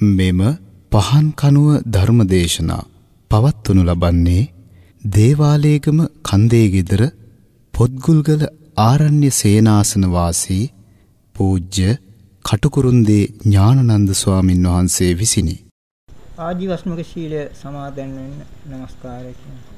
මෙම පහන් කනුව ධර්මදේශනා පවත්වනු ලබන්නේ දේවාලේගම කන්දේ ගෙදර පොත්ගුල්ගල ආරණ්‍ය සේනාසන වාසී පූජ්‍ය කටුකුරුන්දේ ඥානනන්ද ස්වාමින් වහන්සේ විසිනි. ආජීවස්මක ශීලය සමාදන් වෙන්න নমස්කාරය කියනවා.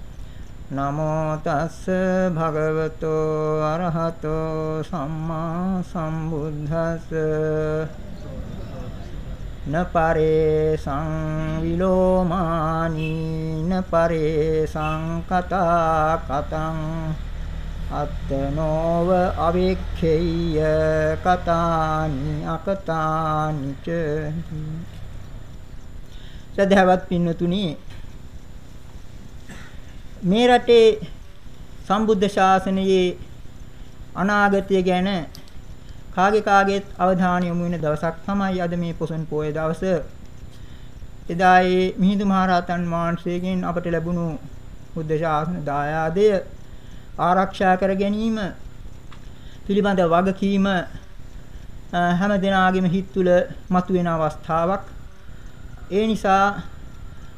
නමෝ තස්ස භගවතෝ අරහතෝ සම්මා සම්බුද්දස්ස. න පරේ සංවිලෝමානි න පරේ සංකතා කතං අත්තනෝව අවික්ඛේය කතානි අකතානි ච. සදහවත් පින්නතුනි මේ රටේ සම්බුද්ධ ශාසනයේ අනාගතය ගැන කාගේ කාගේත් අවධානය යොමු වෙන දවසක් තමයි අද මේ පොසොන් පෝය දවස. එදා ඒ මිහිඳු මහරහතන් වහන්සේගෙන් අපට ලැබුණු බුද්ධ ශාසන දායාදය ආරක්ෂා කර ගැනීම පිළිබඳ වගකීම හැම දිනාගෙම හිත් තුළ මතුවෙන අවස්ථාවක්. ඒ නිසා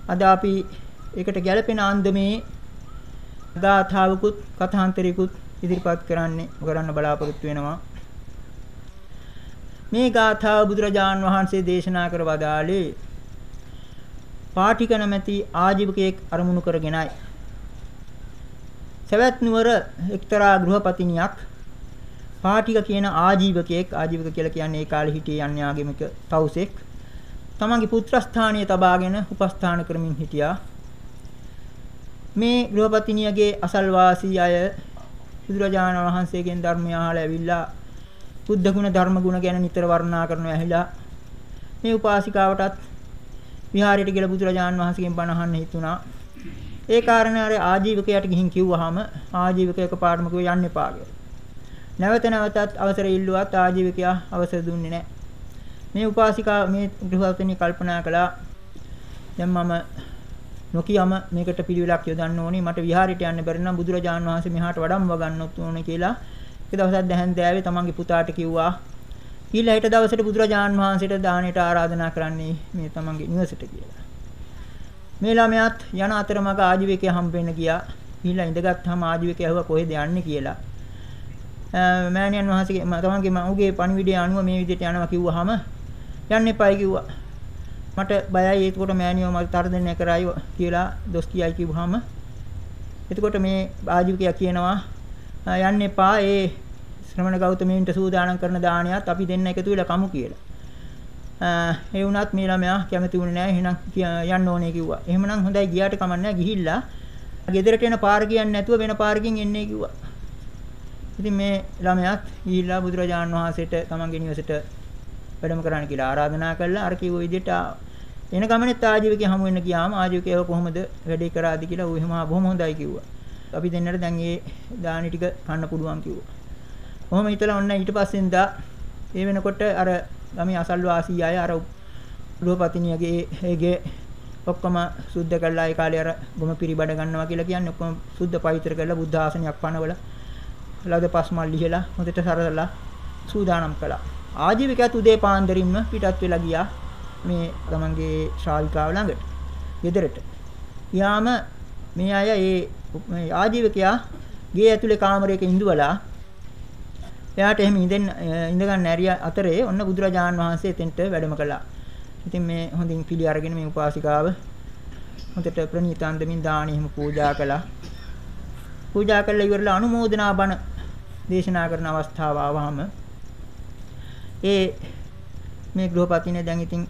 අද අපි ඒකට ගැළපෙන අන්දමේ ගාථාවකුත් කථාන්තරිකුත් ඉදිරිපත් කරන්න කරන්න බලාපොරොත්තු වෙනවා. මේ ගාථාව බුදුරජාන් වහන්සේ දේශනා කර වදාළේ පාටික නැමැති ආජීවකයෙක් අරමුණු කරගෙනයි. සවැත් නුවර එක්තරා ගෘහපතිනියක් පාටික කියන ආජීවකයෙක් ආජීවක කියලා කියන්නේ ඒ කාලේ හිටියේ අන්‍යාගමික තවුසෙක් තමන්ගේ පුත්‍රස්ථානීය තබාගෙන උපස්ථාන කරමින් හිටියා මේ ගෘහපතිනියගේ අසල්වාසී අය බුදුරජාණන් වහන්සේගෙන් ධර්මය අහලා ඇවිල්ලා බුද්ධ ගුණ ධර්ම ගුණ ගැන නිතර වර්ණනා කරනවා ඇහිලා මේ උපාසිකාවටත් විහාරයට ගිහලා බුදුරජාණන් වහන්සේගෙන් බණ අහන්න හිතුණා. ඒ කාරණේ අර ආජීවකයට ගිහින් කිව්වහම ආජීවකයක පාඩම කිව්ව යන්න එපා කියලා. නැවත නැවතත් අවසර ඉල්ලුවත් ආජීවකයා අවසර දුන්නේ නැහැ. මේ උපාසිකා මේ ගෘහවතුනි කල්පනා කළා දැන් මම නොකියම මේකට පිළිවෙලක් යොදන්න ඕනේ මට විහාරයට යන්න බැරි නම් බුදුරජාණන් වහන්සේ මෙහාට වඩම්ව ගන්නත් ඕනේ කියලා එක දවසක් දැහැන් දෑවේ තමන්ගේ පුතාට කිව්වා ඊළඟ හෙට දවසට බුදුරජාන් වහන්සේට දාණයට ආරාධනා කරන්නේ මේ තමන්ගේ නිවසට කියලා. මේ ළමයාත් යන අතරමඟ ආජීවකයා හම්බෙන්න ගියා. ඊළඟ ඉඳගත්තාම ආජීවකයා ඇහුවා කොහෙද යන්නේ කියලා. මෑණියන් වහන්සේගේ තමන්ගේ මව්ගේ පණිවිඩය අනුව මේ විදිහට යනවා කිව්වහම යන්න එපායි කිව්වා. මට බයයි ඒකට මෑණියෝ මට තරදෙන්න කරයි කියලා දොස් කියයි කිව්වහම එතකොට මේ ආජීවකයා කියනවා යන්න එපා ඒ ශ්‍රමණ ගෞතමයන්ට සූදානම් කරන දානයත් අපි දෙන්න එකතු වෙලා කමු කියලා. ඒ වුණත් මේ ළමයා කැමති වුණේ නැහැ. එහෙනම් යන්න ඕනේ කිව්වා. එහෙමනම් හොඳයි ගියාට කමන්නේ ගිහිල්ලා ගෙදරට එන පාර කියන්නේ නැතුව වෙන පාරකින් එන්නේ කිව්වා. ඉතින් මේ ළමයාත් ගිහිල්ලා බුදුරජාණන් වහන්සේට තමන්ගේ නිවසේට වැඩම කරන්න කියලා ආරාධනා කළා. අර කිව්ව විදිහට එන ගමනේත් ආජීවකේ හමු වෙන්න ගියාම ආජීවකේව කොහොමද වැඩේ කරාද කියලා ඌ එහෙම බොහොම හොඳයි කිව්වා. අපි දෙන්නට දැන් ඒ දානි ටික කන්න පුළුවන් කිව්වා. කොහොම හිතලා ඔන්න ඊට පස්සෙන් දා ඒ වෙනකොට අර ගමේ අසල්වාසී අය අර ගෘහපතිනියගේ ඒගේ ඔක්කොම සුද්ධ කළා ඒ කාලේ අර ගොම පිරිබඩ ගන්නවා කියලා කියන්නේ ඔක්කොම සුද්ධ පවිත්‍ර කරලා බුද්ධ ආසනයක් පනවල ලද පස්මල් ලිහලා හොඳට සරලලා සූදානම් කළා. ආජීවිකයත් උදේ පාන්දරින්ම පිටත් වෙලා ගියා මේ තමන්ගේ ශ්‍රාවිකාව ළඟට. ගෙදරට. යාම මේ අය ඒ ආජීවකයා ගේ ඇතුලේ කාමරයක ඉඳුවලා එයාට එහෙම ඉඳෙන් ඉඳ ගන්න ඇරිය අතරේ ඔන්න බුදුරජාන් වහන්සේ එතෙන්ට වැඩම කළා. ඉතින් මේ හොඳින් පිළි අරගෙන මේ උපාසිකාව හොඳට ප්‍රණීත අන්දමින් දාණි එහෙම පූජා කළා. පූජා කළා ඉවරලා අනුමෝදනා බණ දේශනා කරන අවස්ථාව ආවහම ඒ මේ ගෘහපතිනේ දැන් ඉතින්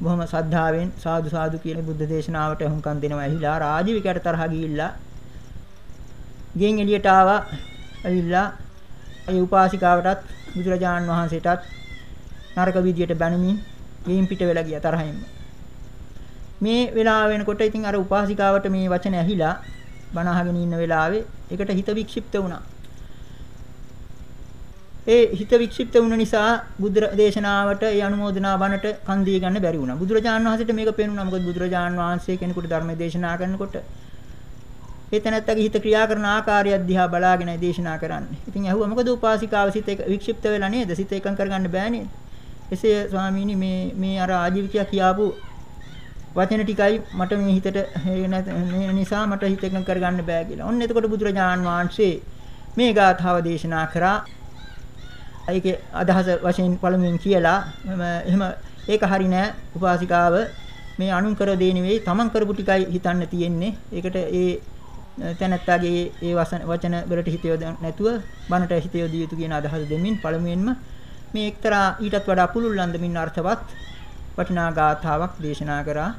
බොහොම ශ්‍රද්ධාවෙන් සාදු සාදු කියන බුද්ධ දේශනාවට අහුම්කම් දෙනවා ඇහිලා රාජීවිකයට තරහ ගිහිල්ලා ගෙන් එළියට ආවා ඇවිල්ලා ඒ උපාසිකාවටත් බුදුරජාණන් වහන්සේටත් නරක විදියට බැනමින් ගෙයින් පිට වෙලා ගියා තරහින්ම. මේ වෙලාව වෙනකොට ඉතින් අර උපාසිකාවට මේ වචන ඇහිලා බණ අහගෙන ඉන්න වෙලාවේ ඒකට හිත වික්ෂිප්ත වුණා. ඒ හිත වික්ෂිප්ත වුණ නිසා බුද්ධ දේශනාවට ඒ අනුමೋದනා බණට කන් දී ගන්න බැරි වුණා. බුදුරජාණන් වහන්සේට මේක පේනුණා. මොකද බුදුරජාණන් වහන්සේ කෙනෙකුට ධර්ම දේශනා කරනකොට ඒ තැනත්තගේ හිත ක්‍රියා කරන ආකාරය දිහා බලාගෙන දේශනා කරන්නේ. ඉතින් ඇහුවා මොකද උපාසිකාව සිත වික්ෂිප්ත වෙලා නේද? සිත එකඟ කරගන්න බෑ නේද? එසේ ස්වාමීනි මේ මේ අර ආජීවිකයා කියාපු වචන ටිකයි මට මේ හිතට නිසා මට හිත එකඟ කරගන්න බෑ කියලා. ඔන්න එතකොට බුදුරජාණන් වහන්සේ මේ ගාථාව දේශනා කරා. ඒකේ අදහස වශයෙන් පළමුවෙන් කියලා. එහෙම ඒක හරි නෑ උපාසිකාව. මේ අනුන් කර දේ නෙවෙයි තමන් කරපු ටිකයි හිතන්න තියෙන්නේ. ඒකට ඒ තැනැත්තාගේ ඒ වචන වලට හිත නැතුව බනට හිත යොදිය යුතු කියන අදහස දෙමින් පළමුවෙන්ම මේ එක්තරා ඊටත් වඩා පුළුල් අන්දමින් අර්ථවත් වටිනා ගාථාවක් දේශනා කරා.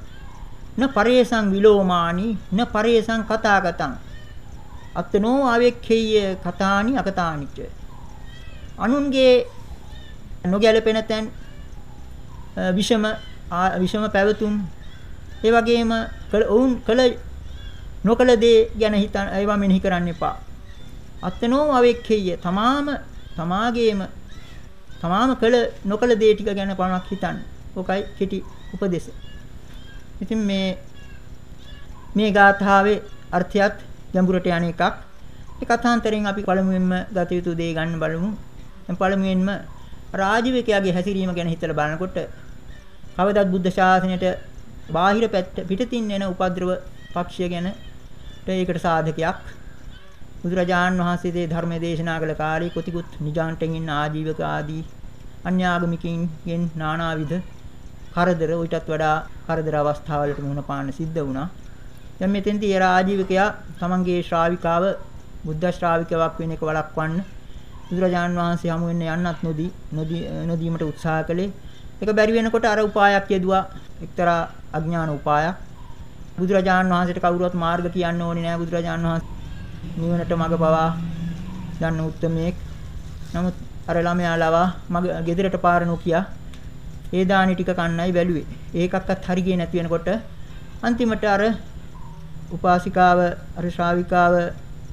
න පරේසං විලෝමානි න පරේසං කතාගතං. අත්නෝ ආවෙක්ඛේය කතානි අකතානිච අනුන්ගේ නොගැලපෙන තැන් විෂම විෂම පැවතුම් ඒ වගේම ඔවුන් කළ නොකළ දේ ගැන හිතන ඒවා මෙනෙහි කරන්න එපා. අත්නෝ අවෙක්ඛෙය තමාම තමාගේම තමාම කළ නොකළ දේ ටික ගැන පමණක් හිතන්න. ඔකයි කෙටි උපදේශ. ඉතින් මේ මේ ගාථාවේ අර්ථයත් ගැඹුරට යන එකක්. ඒ කථාන්තරෙන් අපි පළමුවෙන්ම ගත යුතු දේ ගන්න බලමු. දැන් පළමුවෙන්ම රාජිවකයාගේ හැසිරීම ගැන හිතලා බලනකොට කවදත් බුද්ධ ශාසනයට බාහිර පැත්ත පිටතින් එන උපද්‍රව පක්ෂය ගැන ඒකට සාධකයක් බුදුරජාන් වහන්සේ දේ ධර්ම දේශනා කළ කාලේ කොතිකුත් නිජාන්ටෙන් ඉන්න ආජීවක ආදී අන්‍යාගමිකින්ගෙන් නානාවිධ කරදර ඊටත් වඩා කරදර අවස්ථාවලට මුහුණ පාන්න සිද්ධ වුණා. දැන් මෙතෙන්දී ඒ රාජීවකයා තමන්ගේ ශ්‍රාවිකාව බුද්ධ ශ්‍රාවිකාවක් වෙන එක වළක්වන්න බුදුරජාන් වහන්සේ හමු වෙන්න යන්නත් නොදී නොදීමට උත්සාහ කළේ. ඒක බැරි වෙනකොට අර උපායක් යෙදුවා එක්තරා අඥාන උපායක්. බුදුරජාන් වහන්සේට කවුරුවත් මාර්ග කියන්න ඕනේ නෑ බුදුරජාන් වහන්සේ නිවනට මඟ පවා දන්න උත්මයෙක්. නමුත් අර ළමයා ලවා මග ගෙදරට පාර නොකියා ඒ දානි ටික කන්නයි බැලුවේ. ඒකක්වත් හරි ගියේ නැති වෙනකොට අන්තිමට අර උපාසිකාව අර ශ්‍රාවිකාව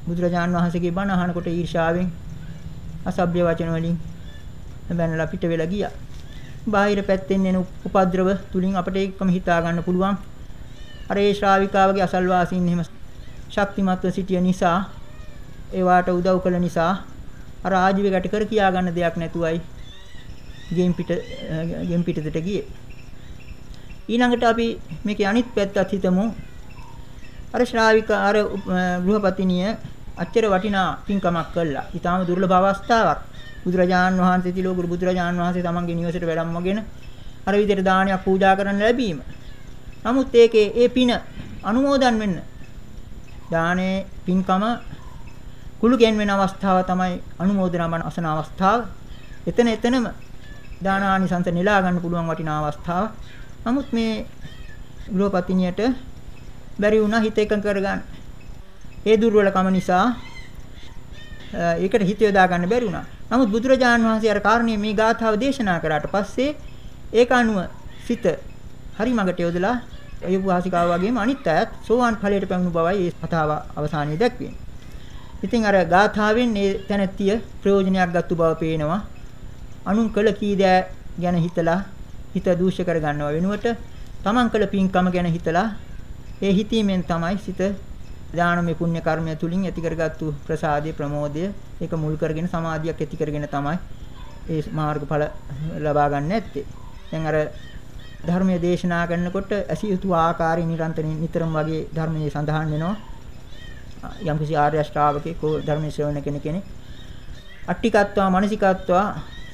බුදුරජාන් වහන්සේගේ බණ අහනකොට ඊර්ෂාවෙන් අසභ්‍ය වචන වලින් බැනලා පිට වෙලා ගියා. බාහිර පැත්තෙන් එන උපද්‍රව තුලින් අපිට ඒකම හිතා ගන්න පුළුවන්. අර ඒ ශ්‍රාවිකාවගේ අසල්වාසීන් එහෙම ශක්තිමත්ව සිටිය නිසා ඒවාට උදව් කළ නිසා අර ආජීවයට කර කියා ගන්න දෙයක් නැතුවයි ගෙම් පිට ගෙම් පිටතට ගියේ. ඊළඟට අපි මේකේ අනිත් පැත්තත් හිතමු. අර ශ්‍රාවික අර ගෘහපතිනිය අච්චර වටිනා පින්කමක් කළා. ඊටාම දුර්ලභ අවස්ථාවක්. බුදුරජාන් වහන්සේ තිලෝගුරු බුදුරජාන් වහන්සේ තමන්ගේ නිවසේට වැඩමවගෙන අර විදිහට දානයක් පූජා කරන්න ලැබීම. නමුත් ඒකේ ඒ පින අනුමෝදන් වෙන්න දානේ පින්කම කුළු ගෙන් වෙන අවස්ථාව තමයි අනුමෝදනා බණ අසන අවස්ථාව. එතන එතනම දානානිසංස නෙලා ගන්න පුළුවන් වටිනා අවස්ථාව. නමුත් මේ ගෘහපතිනියට බැරි වුණා හිත එකඟ කරගන්න. ඒ දුර්වලකම නිසා ඒකට හිත යොදා ගන්න බැරි වුණා. නමුත් බුදුරජාන් වහන්සේ අර කාරණේ මේ ගාථාව දේශනා කරාට පස්සේ ඒක අනුව සිත හරි මගට යොදලා අයුපවාසිකාව වගේම අනිත් අයත් සෝවාන් ඵලයට පැමිණු බවයි මේ කතාව අවසානයේ දැක්වෙන්නේ. ඉතින් අර ගාථාවෙන් මේ තැනැත්තිය ප්‍රයෝජනයක් ගත්තු බව පේනවා. අනුන් කළ කී දෑ ගැන හිතලා හිත දූෂ්‍ය කර ගන්නව වෙනුවට තමන් කළ පින්කම ගැන හිතලා ඒ හිතීමෙන් තමයි සිත දානමය පුණ්‍ය කර්මය තුලින් ඇති කරගත්තු ප්‍රසාදයේ ප්‍රමෝදය ඒක මුල් කරගෙන සමාධියක් ඇති කරගෙන තමයි ඒ මාර්ගඵල ලබා ගන්න ඇත්තේ. දැන් අර ධර්මයේ දේශනා කරනකොට ඇසිය යුතු ආකාරය නිරන්තරයෙන් නිතරම වගේ ධර්මයේ සඳහන් වෙනවා. යම්කිසි ආර්ය ශ්‍රාවකෙක් ධර්මයේ ශ්‍රවණ කෙනෙක් කෙනෙක් අට්ටිකත්වා මානසිකත්වා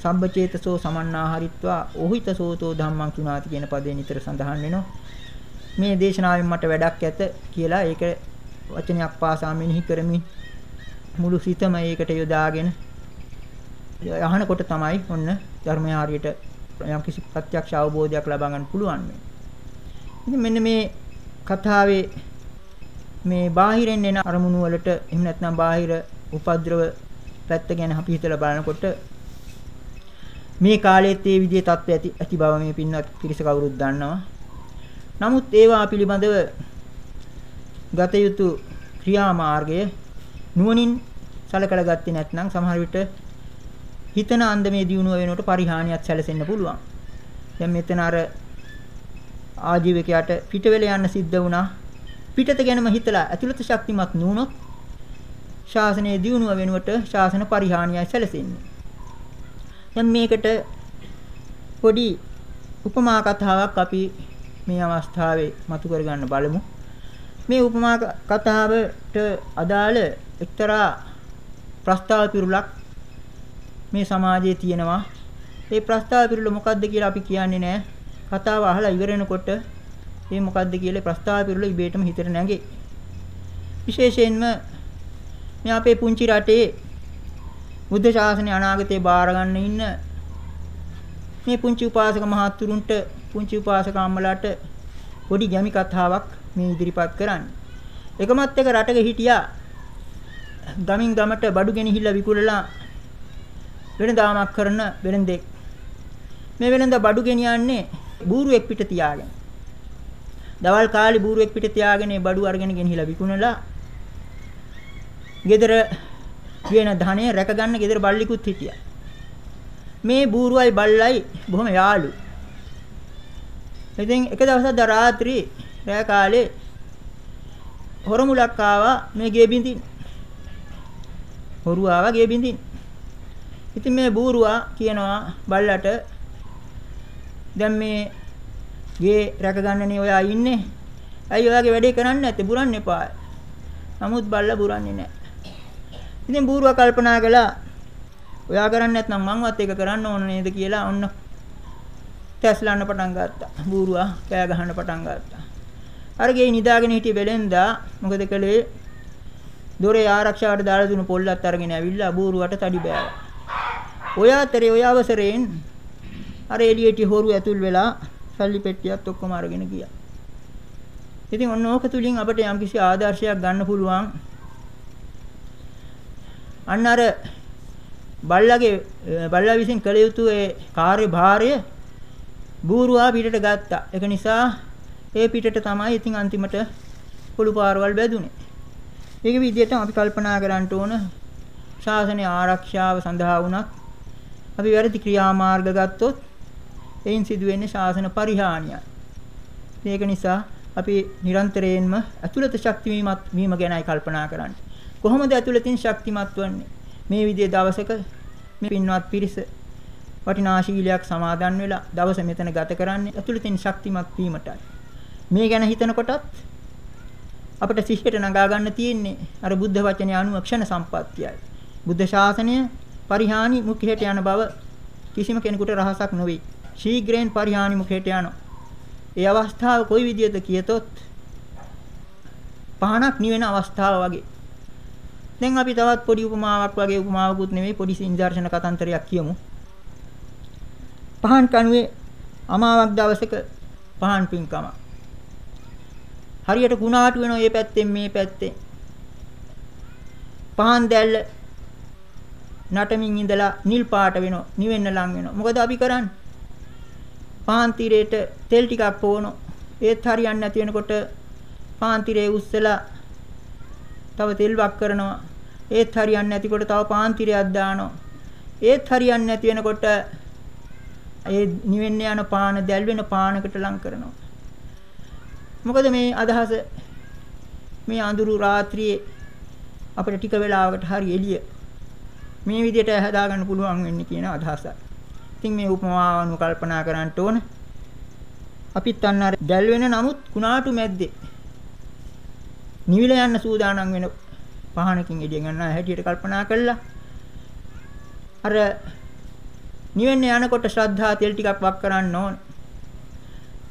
සම්බචේතසෝ සමන්නාහරිත්වා ඕහිතසෝතෝ ධම්මං සුනාති කියන පදේ නිතර සඳහන් වෙනවා. මේ දේශනාවෙන් මට වැඩක් ඇත කියලා ඒක වචනයක් පාසා මෙනෙහි කරමින් මුළු සිතම ඒකට යොදාගෙන අහනකොට තමයි ඔන්න ධර්මය හරියට යම්කිසි ප්‍රත්‍යක්ෂ අවබෝධයක් ලබා ගන්න පුළුවන් මේ. ඉතින් මෙන්න මේ කතාවේ මේ බාහිරින් එන අරමුණු වලට එහෙම නැත්නම් බාහිර උපද්‍රව පැත්ත ගැන අපි හිතලා බලනකොට මේ කාලයේත් මේ විදිහේ தත්ත්ව ඇති ඇති බව මේ පින්වත් පිරිස කවුරුත් දන්නවා. නමුත් ඒවා පිළිබඳව ගත යුතු ක්‍රියාමාර්ගය නුවණින් සලකලා ගත්තේ නැත්නම් සමහර විට හිතන අන්දමේ දියුණුව වෙනකොට පරිහානියක් සැලසෙන්න පුළුවන්. දැන් මෙතන අර ආජීවකයාට පිටවෙල යන්න සිද්ධ වුණා. පිටත ගැනම හිතලා ඇතුළත ශක්තිමත් නුනොත් ශාසනයේ දියුණුව වෙනුවට ශාසන පරිහානියයි සැලසෙන්නේ. දැන් මේකට පොඩි උපමා කතාවක් අපි මේ අවස්ථාවේ මතු කරගන්න බලමු. මේ උපමා කතාවට අදාළ එක්තරා ප්‍රස්තාව පිරුලක් මේ සමාජයේ තියෙනවා. ඒ ප්‍රස්තාව පිරුල මොකද්ද කියලා අපි කියන්නේ නැහැ. කතාව අහලා ඉවර වෙනකොට මේ මොකද්ද කියලා ප්‍රස්තාව පිරුල ඉබේටම හිතට නැගේ. විශේෂයෙන්ම මේ අපේ පුංචි රටේ බුද්ධ ශාසනය අනාගතේ බාර ගන්න ඉන්න මේ පුංචි උපාසක මහත්තුරුන්ට පුංචි උපාසක අම්මලාට පොඩි ගැමි කතාවක් මේ ඉදිරිපත් කරන්නේ. එකමත් එක රටක හිටියා ගමින් ගමට බඩු ගෙනහිල්ලා විකුණලා වෙනදාමක් කරන වෙනදෙක්. මේ වෙනද බඩු ගෙනියන්නේ බූරුවෙක් පිට තියාගෙන. දවල් කාලේ බූරුවෙක් පිට තියාගෙන බඩු අරගෙන ගෙනහිලා විකුණලා ගෙදර වෙන ධනෙ රැක ගන්න ගෙදර බල්ලිකුත් හිටියා. මේ බූරුවයි බල්ලයි බොහොම යාළු. ඉතින් එක දවසක් ද රාත්‍රී රෑ කාලේ හොරමුලක් ආවා මේ ගේ බින්දින්. හොරු ආවා ගේ බින්දින්. ඉතින් මේ බූරුවා කියනවා බල්ලට දැන් මේ ගේ රැක ගන්නනේ ඔයා ඉන්නේ. ඇයි ඔයාගේ වැඩේ කරන්නේ නැත්තේ? බුරන්න එපා. නමුත් බල්ලා බුරන්නේ නැහැ. ඉතින් බූරුවා කල්පනා කළා ඔයා කරන්නේ නැත්නම් මංවත් ඒක කරන්න ඕන නේද කියලා ඔන්න තැස්ලන්න පටන් ගත්තා. බූරුවා කෑ ගහන්න පටන් ගත්තා. අර ගේ නිදාගෙන හිටිය බෙලෙන්දා මොකද කළේ? දොරේ ආරක්ෂාවට දාලා දුණු පොල්ලත් අරගෙන ඇවිල්ලා බූරුවට තඩි බෑවා. ඔය අතරේ ඔය අවසරයෙන් අර එළියට හොරු ඇතුල් වෙලා සල්ලි පෙට්ටියත් ඔක්කොම අරගෙන ගියා. ඉතින් ඔන්න ඕක තුලින් අපිට යම්කිසි ආදර්ශයක් ගන්න පුළුවන්. අන්න අර බල්ලගේ බල්ලා විසින් කළ යුතු ඒ කාර්යභාරය බූරුවා පිටට ගත්තා. ඒක නිසා ඒ පිටට තමයි ඉතින් අන්තිමට පොළු පාරවල් බැදුනේ. ඒක විදිහට අපි කල්පනා කරන්න ඕන ශාසනය ආරක්ෂාව සඳහා වුණත් අපි වැරදි ක්‍රියාමාර්ග ගත්තොත් එයින් සිදුවෙන්නේ ශාසන පරිහානියයි. මේක නිසා අපි නිරන්තරයෙන්ම ඇතුළත ශක්තිමත් වීම ගැනයි කල්පනා කරන්නේ. කොහොමද ඇතුළතින් ශක්තිමත් වන්නේ? මේ විදිහේ දවසක මේ පින්වත් පිරිස වටිනා ශීලයක් සමාදන් වෙලා දවස මෙතන ගත කරන්නේ ඇතුළතින් ශක්තිමත් වීමටයි. මේ ගැන හිතනකොටත් අපිට සිහියට නගා ගන්න තියෙන්නේ අර බුද්ධ වචනේ අනුව ක්ෂණ සම්පත්තියයි. බුද්ධ ශාසනය පරිහානි මුඛයට යන බව කිසිම කෙනෙකුට රහසක් නොවේ. ශීඝ්‍රයෙන් පරිහානි මුඛයට යනවා. ඒ අවස්ථාව කොයි විදිහද කියතොත් පහනක් නිවෙන අවස්ථාව වගේ. දැන් අපි තවත් පොඩි උපමාවක් වගේ උපමාවකුත් නෙමෙයි පොඩි සින්දර්ශන කතන්දරයක් කියමු. පහන් කණුවේ අමාවක් දවසක පහන් පින්කම. හරියට කුණාටු වෙනවා මේ පැත්තෙන් මේ පැත්තෙන්. පහන් දැල්ල නටමින් ඉඳලා නිල් පාට වෙනවා, නිවෙන්න ලං වෙනවා. මොකද අපි කරන්නේ? පාන් තිරේට තෙල් ටිකක් පොවනවා. ඒත් හරියන්නේ නැති වෙනකොට පාන් තිරේ උස්සලා තව තෙල් වක් කරනවා. ඒත් හරියන්නේ නැතිකොට තව පාන් තිරයක් දානවා. ඒත් හරියන්නේ නැති වෙනකොට ඒ නිවෙන්න යන පාන දැල් වෙන පානකට ලං කරනවා. මොකද මේ අදහස මේ අඳුරු රාත්‍රියේ අපිට ටික වෙලාවකට හරි එළිය මේ විදිහට හදාගන්න පුළුවන් වෙන්නේ කියන අදහසයි. ඉතින් මේ උපමාව අනුව කල්පනා කරන්න ඕන. අපිත් අන්න අර දැල් වෙන නමුත් කුණාටු මැද්දේ නිවිල යන්න සූදානම් වෙන පහනකින් එළිය ගන්න හැටියට කල්පනා කළා. අර නිවෙන්න යනකොට ශ්‍රද්ධා තෙල් ටිකක් වක් කරන්න ඕන.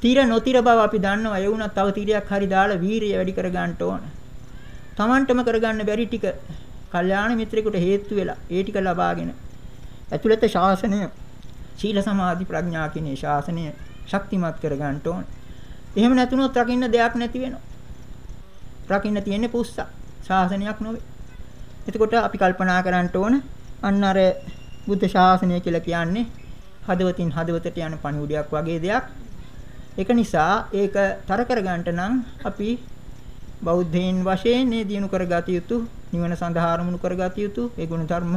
තීර නොතිර බව අපි දන්නවා. ඒ වුණත් තව තීරයක් හරි දාලා වීරිය වැඩි කර ගන්න ඕන. Tamanටම කරගන්න බැරි ටික කල්යාණ මිත්‍රෙකුට හේතු වෙලා ඒ ටික ලබාගෙන ඇතුළත ශාසනය සීල සමාධි ප්‍රඥා කියන ශාසනය ශක්තිමත් කර ගන්න ඕන. එහෙම නැතුනොත් රකින්න දෙයක් නැති වෙනවා. රකින්න තියෙන්නේ පුස්ස. ශාසනයක් නොවේ. එතකොට අපි කල්පනා කරන්න ඕන අන්න අර බුද්ධ ශාසනය කියලා කියන්නේ හදවතින් හදවතට යන පණිවිඩයක් වගේ දෙයක්. ඒක නිසා ඒක තර කර ගන්නට නම් අපි බෞද්ධයින් වශයෙන් මේ දිනු කරගත යුතු නිවන සඳහා අරමුණු කරගත යුතු ඒ ගුණ ධර්ම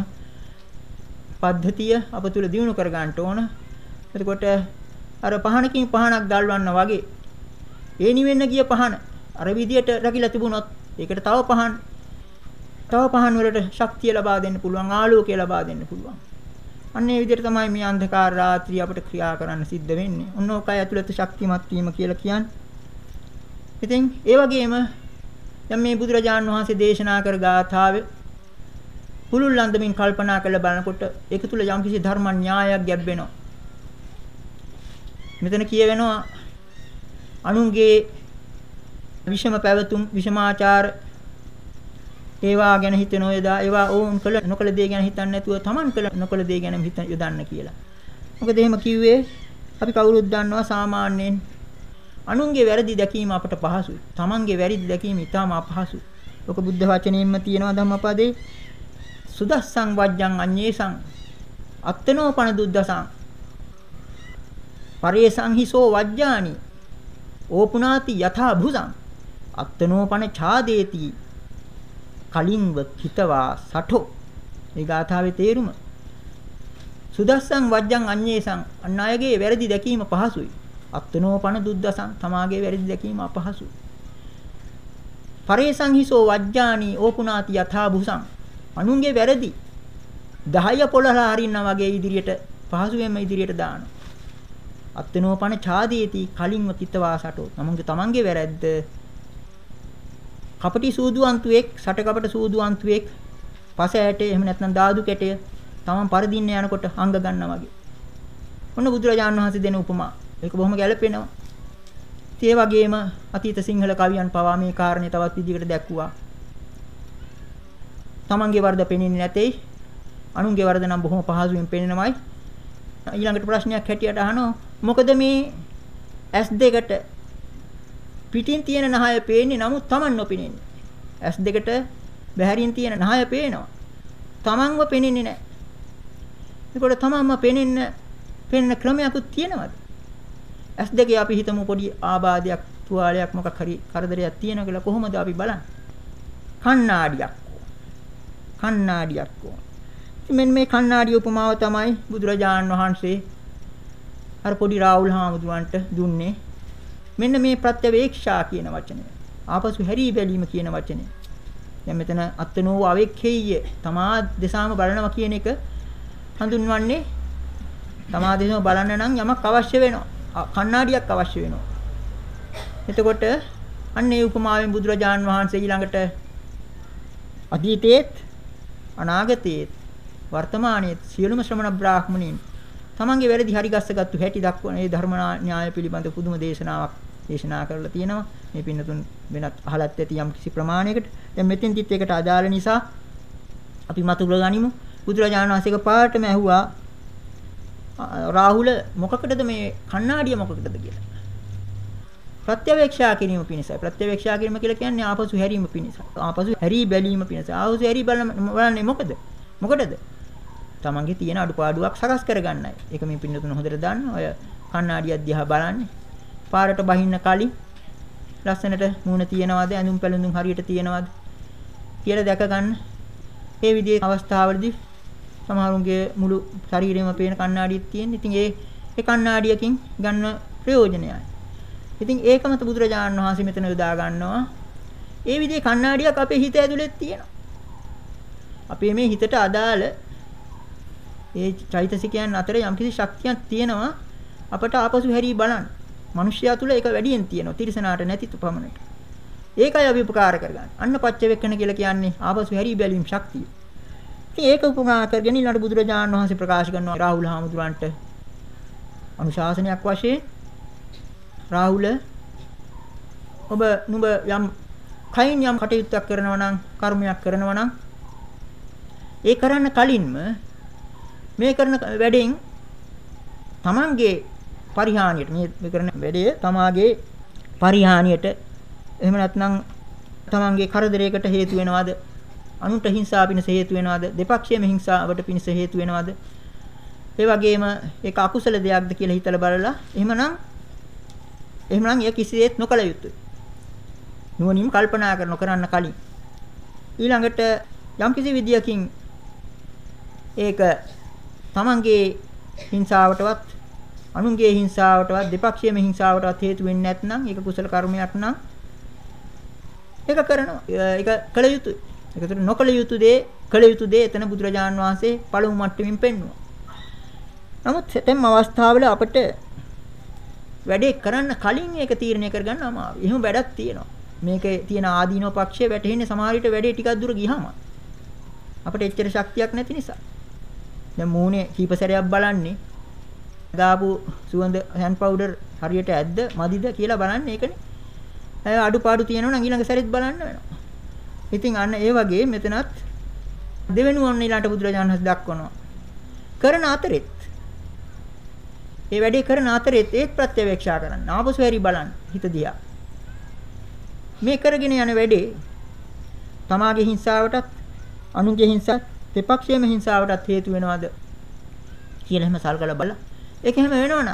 පද්ධතිය අප තුල දිනු කර ගන්නට ඕන. එතකොට අර පහනකින් පහනක් දල්වන්න වගේ ඒ නිවෙන්න ගිය පහන අර විදියට රැකිලා තිබුණොත් ඒකට තව පහන් තව පහන් වලට ශක්තිය ලබා දෙන්න පුළුවන් ආලෝකය ලබා දෙන්න පුළුවන්. අන්න ඒ විදිහට තමයි මේ අන්ධකාර රාත්‍රිය අපිට ක්‍රියා කරන්න සිද්ධ වෙන්නේ. ඔන්න ඔකයි ඇතුළත ශක්තිමත් වීම කියලා කියන්නේ. ඉතින් ඒ වගේම දැන් මේ බුදුරජාණන් වහන්සේ දේශනා කර ගාථාවේ පුළුල් අන්දමින් කල්පනා කරලා බලනකොට ඒක තුල යම්කිසි ධර්ම න්‍යායක් ගැබ්බෙනවා. මෙතන කියවෙනවා අනුන්ගේ විෂම පැවතුම් විෂමාචාර ඒවා ගැන හිතන ඔයදා ඒවා ඕන් කළ නොකළ දේ ගැන හිතන්නේ නැතුව Taman කළ නොකළ දේ ගැන හිත යොදන්න කියලා. මොකද එහෙම කිව්වේ අපි කවුරුත් දන්නවා සාමාන්‍යයෙන් අනුන්ගේ වැරදි දැකීම අපට පහසුයි. Tamanගේ වැරදි දැකීම ඊටම අපහසුයි. ඔක බුද්ධ වචනයෙන්ම තියෙනවා ධම්මපදේ සුදස්සං වජ්ජං අඤ්ඤේසං අත්තනෝ පන දුද්දසං පරේසං හිසෝ වජ්ජානි ඕපුනාති යථා භුසං අත්තනෝ පන ඡාදේති කලින්ව හිතවා සඨෝ මේ ගාථාවේ තේරුම. සුදස්සං වජ්ජං අඤ්ඤේසං. අන් අයගේ වැරදි දැකීම පහසුයි. අත්තනෝ පන දුද්දසං තමාගේ වැරදි දැකීම අපහසුයි. පරේසං හිසෝ වජ්ජානි ඕපුනාති යථා භුසං අනුන්ගේ වැරදි 10 පොළලා හරින්නා වගේ ඉදිරියට පහසුවෙන්ම ඉදිරියට දානවා. අත්නෝපන ඡාදීති කලින්ම තිතවාසටෝ. නමුන්ගේ තමන්ගේ වැරද්ද කපටි සූදුවන්තුවෙක් සටකපට සූදුවන්තුවෙක් පස ඇටේ එහෙම නැත්නම් දාදු කැටය තමන් පරදින්න යනකොට අංග ගන්නවා වගේ. ඔන්න බුදුරජාණන් වහන්සේ දෙන උපමා. ඒක බොහොම ගැළපෙනවා. ඒ වගේම අතීත සිංහල කවියන් පවා මේ කාරණේ තවත් විදිහකට දැක්ුවා. තමන්ගේ වර්ධ පෙනෙන්නේ නැtei අනුන්ගේ වර්ධ නම් බොහොම පහසුවෙන් පෙනෙනමයි. ඊළඟට ප්‍රශ්නයක් හැටියට අහනවා මොකද මේ S2කට පිටින් තියෙන නහය පේන්නේ නමුත් Taman නොපෙනෙන්නේ. S2කට බැහැරින් තියෙන නහය පේනවා. Tamanව පෙනෙන්නේ නැහැ. ඒකට Tamanම පෙනෙන්න පෙනෙන ක්‍රමයක්ත් තියෙනවද? S2 අපි හිතමු පොඩි ආබාධයක් තුවාලයක් මොකක් හරි කරදරයක් තියෙනවා කියලා කොහොමද අපි බලන්නේ? කණ්ණාඩියක්. කණ්ණාඩියක් ඕන. මෙන්න මේ කණ්ණාඩිය උපමාව තමයි බුදුරජාණන් වහන්සේ අර පොඩි රාහුල් හාමුදුරන්ට දුන්නේ. මෙන්න මේ ප්‍රත්‍යවේක්ෂා කියන වචනය. ආපසු හැරී බැලීම කියන වචනය. දැන් මෙතන අත්නෝ අවෙක්ඛේය තමා දෙසාම බලනවා කියන එක හඳුන්වන්නේ තමා දෙසම බලන්න නම් යමක් අවශ්‍ය වෙනවා. කණ්ණාඩියක් අවශ්‍ය වෙනවා. එතකොට අන්න ඒ උපමාවෙන් බුදුරජාන් වහන්සේ ඊළඟට අතීතයේත් අනාගතයේත් වර්තමානයේත් සියලුම ශ්‍රමණ බ්‍රාහ්මණීන් තමන්ගේ වැරදි හරි ගස්සගත්තු හැටි දක්වන මේ ධර්ම න්‍යාය පිළිබඳ පුදුම දේශනාවක් දේශනා කරලා තියෙනවා. මේ පින්නතුන් වෙනත් අහලත් ඇති යම් කිසි ප්‍රමාණයකට. දැන් මෙතෙන්දිත් ඒකට අදාළ නිසා අපි මතුකර ගනිමු. බුදුරජාණන් වහන්සේක පාටම ඇහුවා රාහුල මොකකටද මේ කණ්ණාඩිය මොකකටද කියලා. ප්‍රත්‍යවේක්ෂා කිරීම පිණිසයි. ප්‍රත්‍යවේක්ෂා කිරීම කියලා කියන්නේ ආපසු හැරීම පිණිසයි. ආපසු හැරී බැලීම පිණිසයි. ආපසු හැරී බලන්නේ මොකද? මොකටද? තමන්ගේ තියෙන අඩුපාඩුවක් සකස් කරගන්නයි. ඒක මේ පින්නතුන හොඳට දන්න. ඔය කණ්ණාඩිය දිහා බලන්නේ. පාරට බහින්න කලින් ලස්සනට මූණ තියනවාද, ඇඳුම් පැළඳුම් හරියට තියනවාද කියලා දැක ගන්න. මේ විදිහේ අවස්ථාවලදී සමහරුන්ගේ මුළු ශරීරෙම පේන කණ්ණාඩියක් තියෙන. ඉතින් ඒ ඒ කණ්ණාඩියකින් ගන්න ප්‍රයෝජනයයි. ඉතින් ඒකම බුදුරජාණන් වහන්සේ මෙතන යොදා ගන්නවා. ඒ විදිහේ කණ්ණාඩියක් අපේ හිත ඇතුලේ තියෙනවා. අපේ මේ හිතට අදාළ ඒ චෛතසිකයන් අතර යම්කිසි ශක්තියක් තියෙනවා අපට ආපසු හැරී බලන්න. මිනිස්යා තුල ඒක වැඩියෙන් තියෙනවා. තිරසනාට නැති තුපමණට. ඒකයි අපි උපකාර කරගන්නේ. අන්න පච්චවෙක්කන කියලා කියන්නේ ආපසු හැරී බැලීම් ශක්තිය. ඉතින් ඒක උපකාර කරගෙන ඊළඟ බුදුරජාණන් වහන්සේ ප්‍රකාශ කරනවා රාහුල හාමුදුරන්ට අනුශාසනයක් වශයෙන් රාහුල ඔබ නුඹ යම් කයින් යම් කටයුත්තක් කරනවා නම් කර්මයක් කරනවා නම් ඒ කරන්න කලින්ම මේ කරන වැඩෙන් තමන්ගේ පරිහානියට මේ කරන වැඩේ තමාගේ පරිහානියට එහෙම නැත්නම් තමන්ගේ කරදරයකට හේතු වෙනවද? අනුන්ට හිංසා පිණිස හේතු වෙනවද? දෙපක්ෂයේම හිංසාවට පිණිස හේතු වෙනවද? ඒ වගේම ඒක අකුසල දෙයක්ද කියලා හිතලා බලලා එහෙමනම් එහෙමනම් ඒ කිසිසේත් නොකළ යුතුයි. නුවණින් කල්පනා කරන කරන්න කලින්. ඊළඟට යම්කිසි විදියකින් ඒක තමන්ගේ හිංසාවටවත් අනුන්ගේ හිංසාවටවත් දෙපක්ෂයේම හිංසාවටවත් හේතු වෙන්නේ නැත්නම් ඒක කුසල කර්මයක් නම් ඒක කරනවා. ඒක කළ යුතුයි. ඒකට නොකළ යුතු දේ කළ යුතු දේ එතන බුදුරජාන් වහන්සේ පළමු මට්ටමින් පෙන්වුවා. නමුත් සැතැම් අවස්ථාවල අපිට වැඩේ කරන්න කලින් ඒක තීරණය කරගන්න අමාරුයි. එහෙම වැඩක් තියෙනවා. මේකේ තියෙන ආදීනෝ පක්ෂය වැටෙන්නේ සමහර විට වැඩේ ටිකක් දුර ගියාම. අපිට එච්චර ශක්තියක් නැති නිසා. දැන් මූණේ කීප සැරයක් බලන්නේ දාපු සුවඳ හැන්ඩ් පවුඩර් හරියට ඇද්ද මදිද කියලා බලන්නේ ඒකනේ. අය අඩුපාඩු තියෙනවා නම් ඊළඟ සැරෙත් බලන්න වෙනවා. ඉතින් අන්න ඒ වගේ මෙතනත් දෙවෙනුවන් ඊළාට බුදුරජාණන් වහන්සේ දක්වනවා. කරන අතරෙත් ඒ වැඩේ කරන අතරෙත් ඒත් ප්‍රත්‍යවේක්ෂා කරන්න. ආපසු හැරි බලන්න හිත දිහා. මේ කරගෙන යන වැඩේ තමාගේ හිංසාවටත් අනුන්ගේ හිංසාවත් දෙපක්ෂයේම හිංසාවටත් හේතු වෙනවද කියලා එහෙම සල්කලා බලලා ඒක එහෙම වෙනවනම්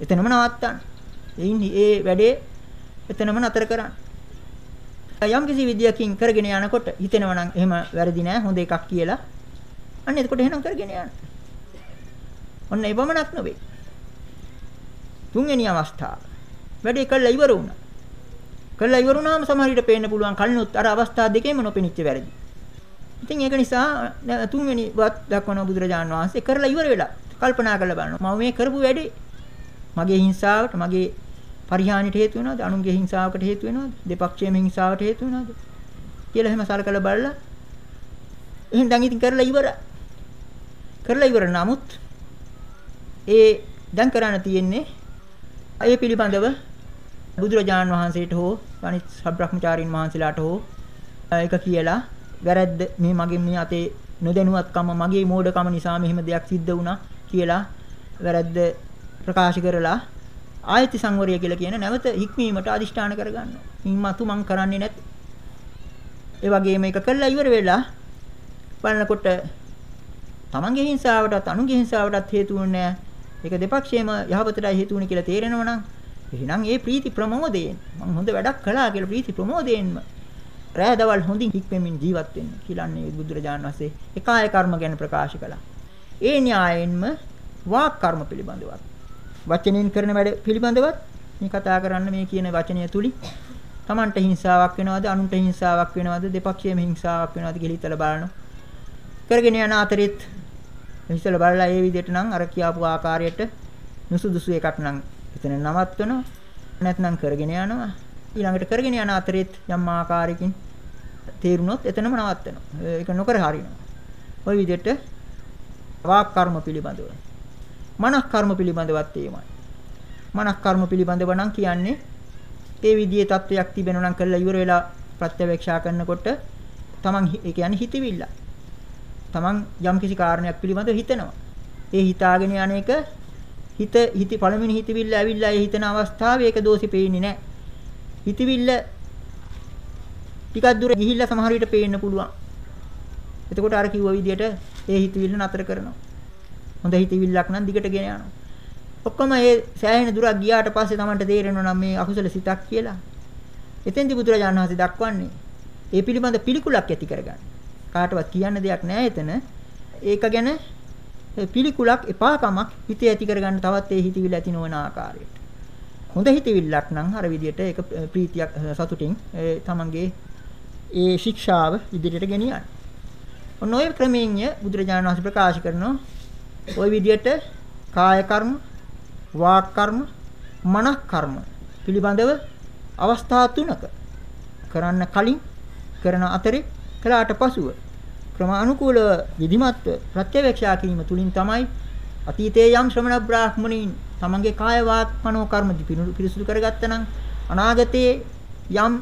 එතනම නවත්තන්න. එයින් ඒ වැඩේ එතනම නතර කරන්න. යම් කිසි විදියකින් කරගෙන යනකොට හිතෙනවා නම් එහෙම වැරදි නෑ හොඳ එකක් කියලා. අන්න එතකොට එහෙනම් කරගෙන යන්න. ඔන්න ඒ බමනක් නෙවෙයි. තුන්වෙනි අවස්ථාව. වැඩේ කළා ඉවර වුණා. කළා ඉවර වුණාම සමහර විට පේන්න පුළුවන් කලිනුත් අර අවස්ථා දෙකේම නොපෙනිච්ච වැරදි. ඉතින් ඒක නිසා තුන්වෙනි වත් දක්වන බුදුරජාණන් වහන්සේ කරලා ඉවර වෙලා කල්පනා කරලා බලනවා. මම මේ කරපු වැඩේ මගේ හිංසාවට මගේ පරිහානියට හේතු වෙනවද? අනුන්ගේ හිංසාවකට හේතු වෙනවද? දෙපක්ෂයේම හිංසාවට හේතු වෙනවද? කියලා එහෙම සලකලා බලලා එහෙනම් දැන් ඉතින් කරලා ඉවරයි. කරලා ඉවර නමුත් ඒ දැන් කරන්න තියෙන්නේ ඒ පිළිබඳව බුදුරජාණන් වහන්සේට හෝ අනිත් සබ්‍රහ්මචාරින් වහන්සේලාට හෝ ඒක කියලා වැරද්ද මේ මගේ මේ අතේ නොදැනුවත්කම මගේ මෝඩකම නිසා මෙහෙම දෙයක් සිද්ධ වුණා. කියලා වැරද්ද ප්‍රකාශ කරලා ආයති සංවරය කියලා කියන නැවත හික්මීමට අදිෂ්ඨාන කරගන්නවා. ඉන්මතු මං කරන්නේ නැත්. ඒ වගේම මේක කළා ඉවර වෙලා බලනකොට තමන්ගේ හිංසාවටත් අනුන්ගේ හිංසාවටත් හේතු වෙන්නේ ඒක දෙපක්ෂයේම යහපතටයි හේතු වෙන්නේ කියලා තේරෙනවා නම් එහෙනම් ඒ ප්‍රීති ප්‍රමෝදයෙන් මං හොඳ වැඩක් කළා කියලා ප්‍රීති ප්‍රමෝදයෙන්ම රෑ දවල් හොඳින් හික්මෙමින් ජීවත් වෙන්න කියලාන්නේ බුදුරජාණන් වහන්සේ ඒකාය කර්ම ගැන ප්‍රකාශ කළා. ඒ න්‍යායෙන්ම වාක් කර්ම පිළිබඳවත් වචනෙන් කරන වැඩ පිළිබඳවත් මේ කතා කරන්න මේ කියන වචනය තුලින් Tamanට හිංසාවක් වෙනවද අනුන්ට හිංසාවක් වෙනවද දෙපක්ෂයේම හිංසාවක් වෙනවද කියලා හිතලා බලනවා. කරගෙන යන අතරෙත් හිතලා බලලා ඒ විදිහට නම් අර කියාපු ආකාරයට නුසුදුසු එකක් නම් එතන නවත්වනවා. නැත්නම් කරගෙන යනවා. ඊළඟට කරගෙන යන අතරෙත් යම් ආකාරයකින් තේරුනොත් එතනම නවත්වනවා. ඒක නොකර හරිනවා. ওই විදිහට වාක් කර්ම පිළිබඳව. මනස් කර්ම පිළිබඳවත් එහෙමයි. මනස් කර්ම පිළිබඳව නම් කියන්නේ ඒ විදිහේ தත්වයක් තිබෙනවා නම් කළා ඉවර වෙලා ප්‍රත්‍යවේක්ෂා කරනකොට තමන් ඒ කියන්නේ හිතවිල්ල. තමන් යම් කිසි කාරණයක් පිළිබඳව හිතනවා. ඒ හිතාගෙන යන එක හිත හිත පළවෙනි හිතවිල්ල ඇවිල්ලා ඒ හිතන අවස්ථාවේ ඒක දෝෂි පේන්නේ නැහැ. හිතවිල්ල ටිකක් දුර ගිහිල්ලා සමහර විට පේන්න පුළුවන්. එතකොට අර කිව්ව විදිහට ඒ හිතවිල්ල නතර කරනවා. හොඳ හිතවිල්ලක් නම් දිගට ගෙන යනවා. ඔක්කොම ඒ සෑහෙන දුරක් ගියාට පස්සේ Tamanට තේරෙනවා නම් මේ අකුසල සිතක් කියලා. එතෙන්දි බුදුරජාණන් වහන්සේ දක්වන්නේ ඒ පිළිබඳ පිළිකුලක් ඇති කරගන්න. කාටවත් කියන්න දෙයක් නැහැ එතන. ඒක ගැන පිළිකුලක් එපාකමක් හිතේ ඇති කරගන්න තවත් ඒ හිතවිල්ල ඇති නොවන ආකාරයට. හොඳ හිතවිල්ලක් නම් අර විදියට ඒක ප්‍රීතියක් සතුටින් තමන්ගේ ඒ ශික්ෂාව ඉදිරියට ගෙනියන්න. ඔන්න ඔය ක්‍රමයෙන් බුදුරජාණන් වහන්සේ ප්‍රකාශ කරනවා. ওই විදියට කාය කර්ම වාක් කර්ම, මනස් කර්ම පිළිබඳව අවස්ථා තුනක කරන්න කලින් කරන අතරේ කළාට පසුව ක්‍රමානුකූලව විධිමත්ව ප්‍රත්‍යවේක්ෂා කිරීම තුලින් තමයි අතීතයේ යම් ශ්‍රමණ බ්‍රාහ්මණීන් තමන්ගේ කාය වාක් මනෝ කර්ම පිරිසුදු කරගත්තා නම් අනාගතයේ යම්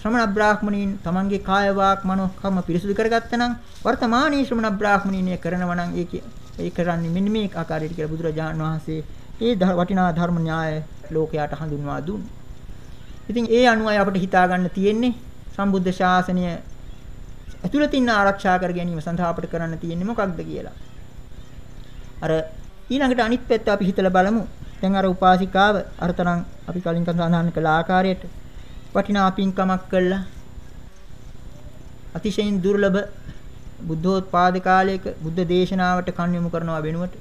ශ්‍රමණ බ්‍රාහ්මණීන් තමන්ගේ කාය වාක් මනෝ කර්ම පිරිසුදු කරගත්තා නම් වර්තමානයේ ශ්‍රමණ බ්‍රාහ්මණීන් කරනවා නම් ඒක ඒ කරන්නේ මෙන්න මේ ආකාරයට කියලා බුදුරජාණන් වහන්සේ ඒ වටිනා ධර්ම න්‍යාය ලෝකයට හඳුන්වා දුන්නා. ඉතින් ඒ අනුවයි අපිට හිතා ගන්න තියෙන්නේ සම්බුද්ධ ශාසනය ඇතුළතින් ආරක්ෂා කර ගැනීම සඳහා අපිට කරන්න තියෙන්නේ මොකක්ද කියලා. අර ඊළඟට අනිත් පැත්ත අපි හිතලා බලමු. දැන් අර උපාසිකාව අරතරන් අපි කලින් සඳහන් කළ ආකාරයට වටිනා පින්කමක් කළා. අතිශයින් දුර්ලභ බුද්ධෝත්පාද කාලයක බුද්ධ දේශනාවට කන් යොමු කරනවා වෙනුවට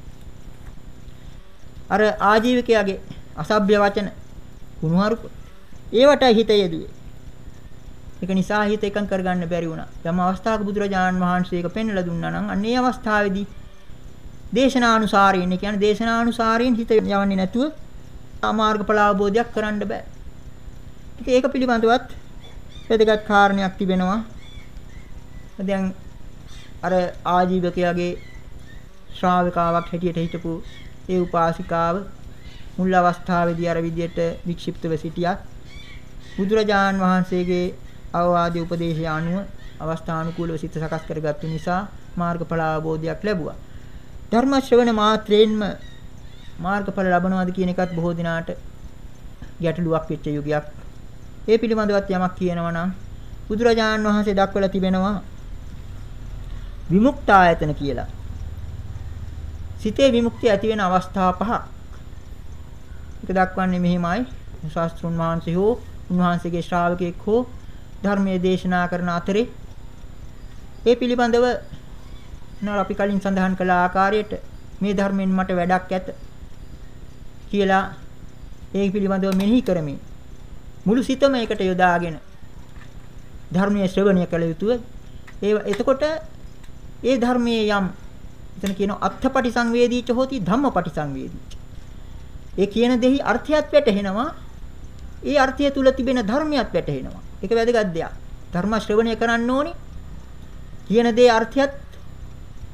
අර ආජීවකයාගේ අසභ්‍ය වචන කුණුහරුප ඒවටයි හිත යෙදුවේ. ඒක නිසා හිත එකඟ කරගන්න බැරි වුණා. යම් අවස්ථාවක බුදුරජාණන් වහන්සේ ඒක පෙන්වලා දුන්නා නම් අන්න ඒ අවස්ථාවේදී දේශනානුසාරයෙන් කියන්නේ දේශනානුසාරයෙන් හිත යවන්නේ නැතුව අමාර්ගඵල අවබෝධයක් කරන්න බෑ. ඉතින් ඒක පිළිබඳවත් වැදගත් කාරණයක් තිබෙනවා. දැන් අර ආජීවකයාගේ ශ්‍රාවකාවක් හැටියට හිටපු ඒ උපාසිකාව මුල් අවස්ථාවේදී අර විදියට වික්ෂිප්තව සිටියත් බුදුරජාන් වහන්සේගේ අවවාදී උපදේශය අනුව අවස්ථානුකූලව සිත සකස් කරගත්තු නිසා මාර්ගඵල අවබෝධයක් ලැබුවා. ධර්ම ශ්‍රවණ මාත්‍රයෙන්ම මාර්ගඵල ලබනවාද කියන එකත් බොහෝ දිනාට ගැටලුවක් වෙච්ච යුගයක්. ඒ පිළිබඳවත් යමක් කියනවා නම් බුදුරජාන් වහන්සේ දක්වලා තිබෙනවා විමුක්තායතන කියලා. සිතේ විමුක්තිය ඇති වෙන අවස්ථා පහක්. ඒක දක්වන්නේ මෙහිමයි. ශාස්ත්‍රුන් වහන්සේ හෝ උන්වහන්සේගේ ශ්‍රාවකෙක් හෝ ධර්මයේ දේශනා කරන අතරේ ඒ පිළිබඳව නර අපි කලින් සඳහන් කළ ආකාරයට මේ ධර්මයෙන් මට වැඩක් ඇත කියලා ඒ පිළිබඳව මෙනෙහි කරමින් මුළු සිතම ඒකට යොදාගෙන ධර්මයේ ශ්‍රවණය කළ යුතුය. ඒ එතකොට ඒ ධර්මයේ යම් එතන කියනවා අත්ථපටි සංවේදීච හෝති ධම්මපටි සංවේදීච. ඒ කියන දෙහි අර්ථයත් වැටහෙනවා. ඒ අර්ථය තුල තිබෙන ධර්මයක් වැටහෙනවා. ඒක වැදගත් දෙයක්. ධර්ම ශ්‍රවණය කරන්න ඕනේ. කියන දේ අර්ථයත්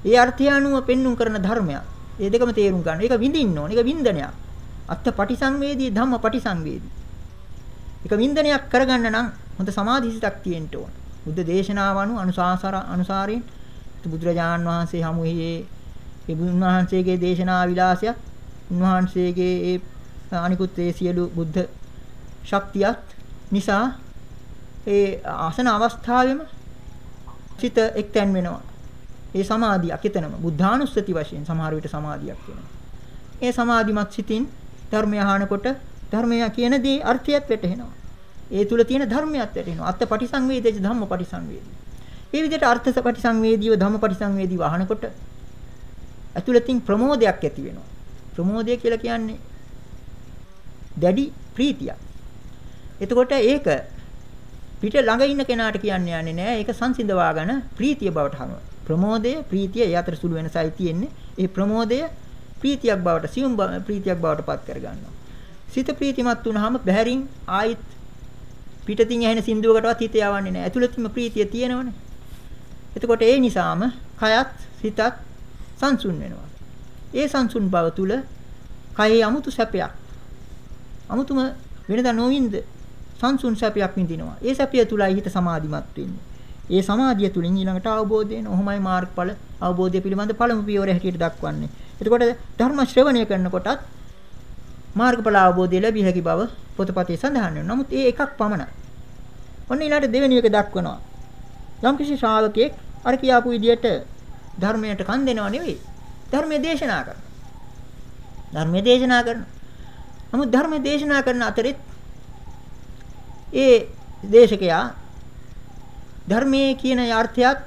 ඒ අර්ථය අනුව පෙන්눔 කරන ධර්මයක්. ඒ දෙකම තේරුම් ගන්න. ඒක විඳින්න ඕන. ඒක වින්දනයක්. අත්ත පටිසංවේදී ධම්ම පටිසංවේදී. ඒක වින්දනයක් කරගන්න නම් හොඳ සමාධි සිතක් තියෙන්න ඕන. බුද්ධ දේශනාව අනු අනුසාසර අනුසාරයෙන් බුදුරජාන් වහන්සේ හමුවේ ඒ බුදුන්වහන්සේගේ දේශනා විලාසයක් උන්වහන්සේගේ ඒ අනිකුත් ඒ සියලු බුද්ධ ශක්තියත් නිසා ඒ ආසන අවස්ථාවෙම සිත එක්තැන් වෙනවා. ඒ සමාධියක් එතනම බුද්ධානුස්සති වශයෙන් සමහර විට සමාධියක් වෙනවා. ඒ සමාධිමත් සිතින් ධර්මය අහනකොට ධර්මය කියන දේ අර්ථයත් වැටහෙනවා. ඒ තුල තියෙන ධර්මයක් වැටහෙනවා. අත්ත පටිසංවේදේච ධම්ම පටිසංවේදී. මේ විදිහට අර්ථ පටිසංවේදීව ධම්ම පටිසංවේදීව අහනකොට ඇතුළතින් ප්‍රමෝදයක් ඇති වෙනවා. ප්‍රමෝදය කියලා කියන්නේ දැඩි ප්‍රීතියක්. එතකොට ඒක පිට ළඟ ඉන්න කෙනාට කියන්නේ යන්නේ නෑ ඒක සංසිඳවාගෙන ප්‍රීතිය බවට හරව. ප්‍රමෝදය ප්‍රීතිය ඒ අතර සුළු වෙනසයි තියෙන්නේ. ඒ ප්‍රමෝදය ප්‍රීතියක් බවට සියුම් ප්‍රීතියක් බවට පත් කරගන්නවා. සිත ප්‍රීතිමත් වුනහම බහැරින් ආයිත් පිටතින් ඇහෙන සින්දුවකටවත් හිත යවන්නේ නැහැ. ඇතුළතින්ම ප්‍රීතිය තියෙනවනේ. එතකොට ඒ නිසාම කයත් සිතත් සංසුන් වෙනවා. ඒ සංසුන් බව තුල කයේ 아무තු සැපයක්. 아무තුම වෙනදා නොවින්ද සංසුන් සැපයක් විඳිනවා. ඒ සැපය තුලයි හිත සමාධිමත් වෙන්නේ. ඒ සමාධිය තුලින් ඊළඟට අවබෝධය වෙන. ඔහොමයි මාර්ගඵල අවබෝධය පිළිබඳ පළමු පියවර හැටියට දක්වන්නේ. එතකොට ධර්ම ශ්‍රවණය කරනකොටත් මාර්ගඵල අවබෝධය ලැබිය හැකි බව පොතපතේ සඳහන් වෙනවා. නමුත් ඒ එකක් පමණයි. ඔන්න ඊළඟට දෙවෙනි එක දක්වනවා. යම්කිසි ශ්‍රාවකෙක් අර කියාපු විදියට ධර්මයට කන් දෙනව නෙවෙයි. ධර්මයේ දේශනා කරනවා. ධර්මයේ දේශනා කරනවා. නමුත් ධර්මයේ දේශනා කරන අතරෙත් ඒ දේශකයා ධර්මයේ කියන අර්ථයත්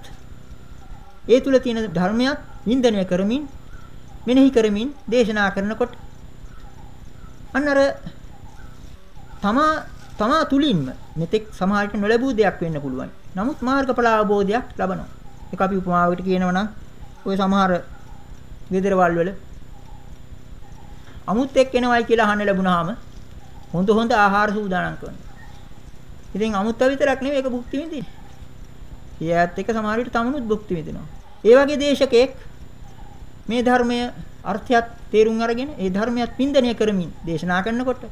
ඒ තුල තියෙන ධර්මයක් වින්දනය කරමින් මෙනෙහි කරමින් දේශනා කරනකොට අන්න අර තමා තමා තුලින්ම මෙතෙක් සමාජයට නොලැබූ දෙයක් වෙන්න පුළුවන්. නමුත් මාර්ගඵල අවබෝධයක් ලබනවා. ඒක අපි උපමාවකට කියනවා නම් ওই සමහර ගෙදරවල් වල අමුත් එක්කෙනවයි කියලා අහන්න ලැබුණාම හොඳ හොඳ ආහාර සූදානම් කරනවා. ඉතින් අමුත්ත විතරක් නෙවෙයි ඒක භුක්ති විඳින්නේ. ඊයත් එක සමහර විට තමනුත් භුක්ති විඳිනවා. ඒ වගේ දේශකෙක් මේ ධර්මය අර්ථයත් තේරුම් අරගෙන ඒ ධර්මයක් පින්දණය කරමින් දේශනා කරනකොට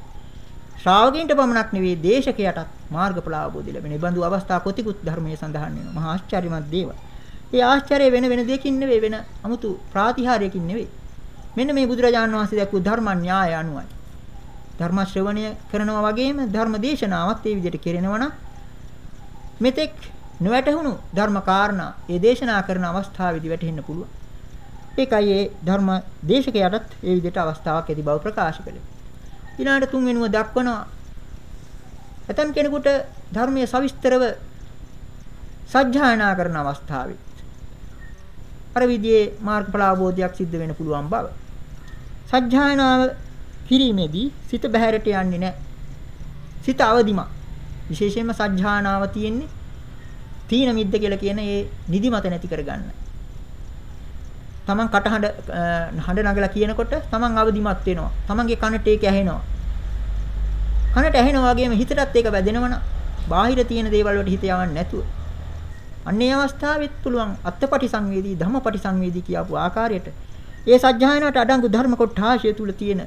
ශ්‍රාවකයන්ට පමණක් නෙවෙයි දේශකයටත් මාර්ගඵල අවබෝධය ලැබෙන. මේ බඳු අවස්ථා කොතිකුත් ධර්මයේ සඳහන් වෙනවා. මහා ආශ්චර්යමත් දේවල්. ඒ ආශ්චර්ය වෙන වෙන දෙයකින් නෙවෙයි වෙන 아무තු ප්‍රාතිහාර්යකින් නෙවෙයි. මෙන්න මේ බුදුරජාණන් වහන්සේ දැක්වූ ධර්ම න්‍යාය අනුවයි. ධර්ම ශ්‍රවණය කරනවා වගේම ධර්ම දේශනාවත් ඒ විදිහට කෙරෙනවා නම් මෙතෙක් නොවැටහුණු ධර්ම කාරණා ඒ දේශනා කරන අවස්ථාවේදී වැටහෙන්න පුළුවන්. ඒකයි ඒ ධර්ම දේශකයටත් ඒ විදිහට අවස්ථාවක් ඇති බව ප්‍රකාශ කළේ. ඊළඟට තුන්වෙනුව දක්වනවා ඇතම් කෙනෙකුට ධර්මයේ සවිස්තරව සත්‍යයනා කරන අවස්ථාවේ අර විදිහේ මාර්ගඵල අවබෝධයක් සිද්ධ වෙන්න පුළුවන් බව. සත්‍යයනාව කිරීමේදී සිත බහැරට යන්නේ නැහැ. සිත අවදිමත්. විශේෂයෙන්ම සත්‍යයනාව තියෙන්නේ තීන මිද්ද කියලා කියන ඒ නිදිමත නැති කරගන්න. තමන් කටහඬ හඬ නගලා කියනකොට තමන් අවදිමත් වෙනවා. තමන්ගේ කනට ඒක ඇහෙනවා. කනට ඇහෙනා වගේම හිතටත් ඒක වැදෙනවනම් බාහිර තියෙන දේවල් වලට හිත යවන්නේ නැතුව අන්නේ අවස්ථාවෙත් පුළුවන් අත්පටි සංවේදී ධම්මපටි සංවේදී කියපු ආකාරයට ඒ සත්‍යයනට අඩංගු ධර්ම කොටාශය තුල තියෙන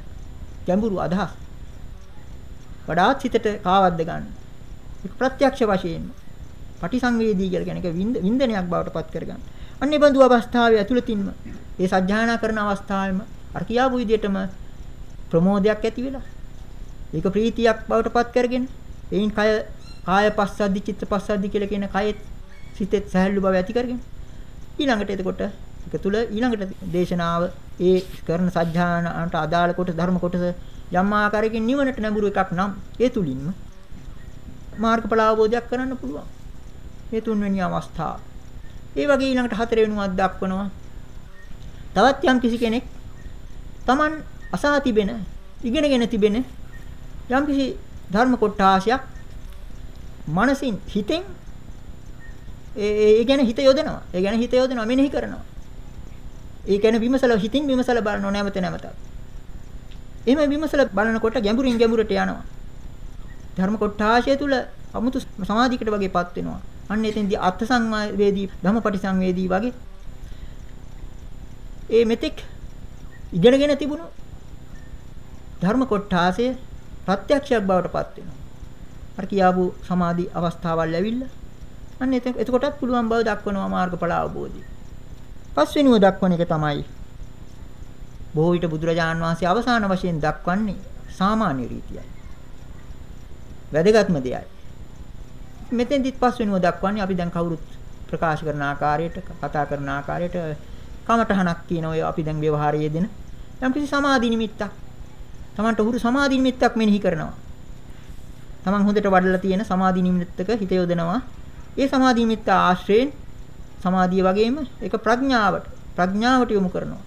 ගැඹුරු අදහස් වඩාත් හිතට කාවද්ද ගන්න. ඒක ප්‍රත්‍යක්ෂ වශයෙන් පටිසංවේදී කියලා කියන එක වින්දනයක් බවට පත් කරගන්න. අන්නේ බඳු අවස්ථාවේ ඇතුළතින්ම ඒ සත්‍යයනා කරන අවස්ථාවෙම අර කියාපු විදිහටම ප්‍රමෝදයක් ඇති වෙලා ඒක ප්‍රීතියක් බවට පත් කරගෙන එයින් කය කාය පස්සද්ධි චිත්ත පස්සද්ධි කියලා කියන කයෙත් සිතෙත් සහැල්ලු බව ඇති කරගෙන ඊළඟට එතකොට ඒක තුල ඊළඟට දේශනාව ඒ කරන සත්‍යානට අදාළ කොට ධර්ම කොටස යම් ආකාරයකින් නිවනට නැඹුරු එකක් නම් ඒ තුලින්ම මාර්ගඵල අවබෝධයක් කරන්න පුළුවන්. මේ තුන්වෙනි අවස්ථාව. ඒ වගේ ඊළඟට හතරවෙනුවක් දක්වනවා. තවත් යම් කිසි කෙනෙක් Taman අසා තිබෙන ඉගෙනගෙන තිබෙන යම් කිසි ධර්ම කොටාශයක් මනසින් හිතෙන් ඒ ඒ ගැන හිත යොදනවා. ඒ ගැන හිත යොදනවා මෙනෙහි කරනවා. ඒ කියන්නේ විමසල හිතින් විමසල බලනවා නැවත නැවතත්. එහෙම විමසල බලනකොට ගැඹුරින් ගැඹුරට යනවා. ධර්ම කොටාශය තුල අමුතු සමාධියකට වගේපත් වෙනවා. අන්න එතෙන්දී අර්ථ සංවේදී ධම්මපටි සංවේදී වගේ ඒ මෙතෙක් ඉගෙනගෙන තිබුණු ධර්ම කොටාසය ප්‍රත්‍යක්ෂයක් බවට පත් වෙනවා. අර කියාපු සමාධි අවස්ථාවල් ඇවිල්ලා අන්න එතකොටත් පුළුවන් බව දක්වනවා මාර්ගඵල අවබෝධය. පස්වෙනිව දක්වන එක තමයි බොහෝ විට බුදුරජාන් වහන්සේ අවසාන වශයෙන් දක්වන්නේ සාමාන්‍ය රීතියයි. වැදගත්ම දෙයයි. මෙතෙන්දිත් පස්වෙනිව දක්වන්නේ අපි දැන් කවුරුත් ප්‍රකාශ කරන ආකාරයට කතා කරන ආකාරයට කමටහනක් කියන ඔය අපි දැන් ව්‍යවහාරයේ දෙන යම් කිසි සමාධි නිමිත්තක් Tamanට උහුරු සමාධි නිමිත්තක් මෙනෙහි කරනවා. Taman හොඳට වඩලා තියෙන සමාධි නිමිත්තක හිත යොදනවා. ඒ සමාධි නිමිත්ත ආශ්‍රයෙන් සමාධිය වගේම ඒක ප්‍රඥාවට ප්‍රඥාවට යොමු කරනවා.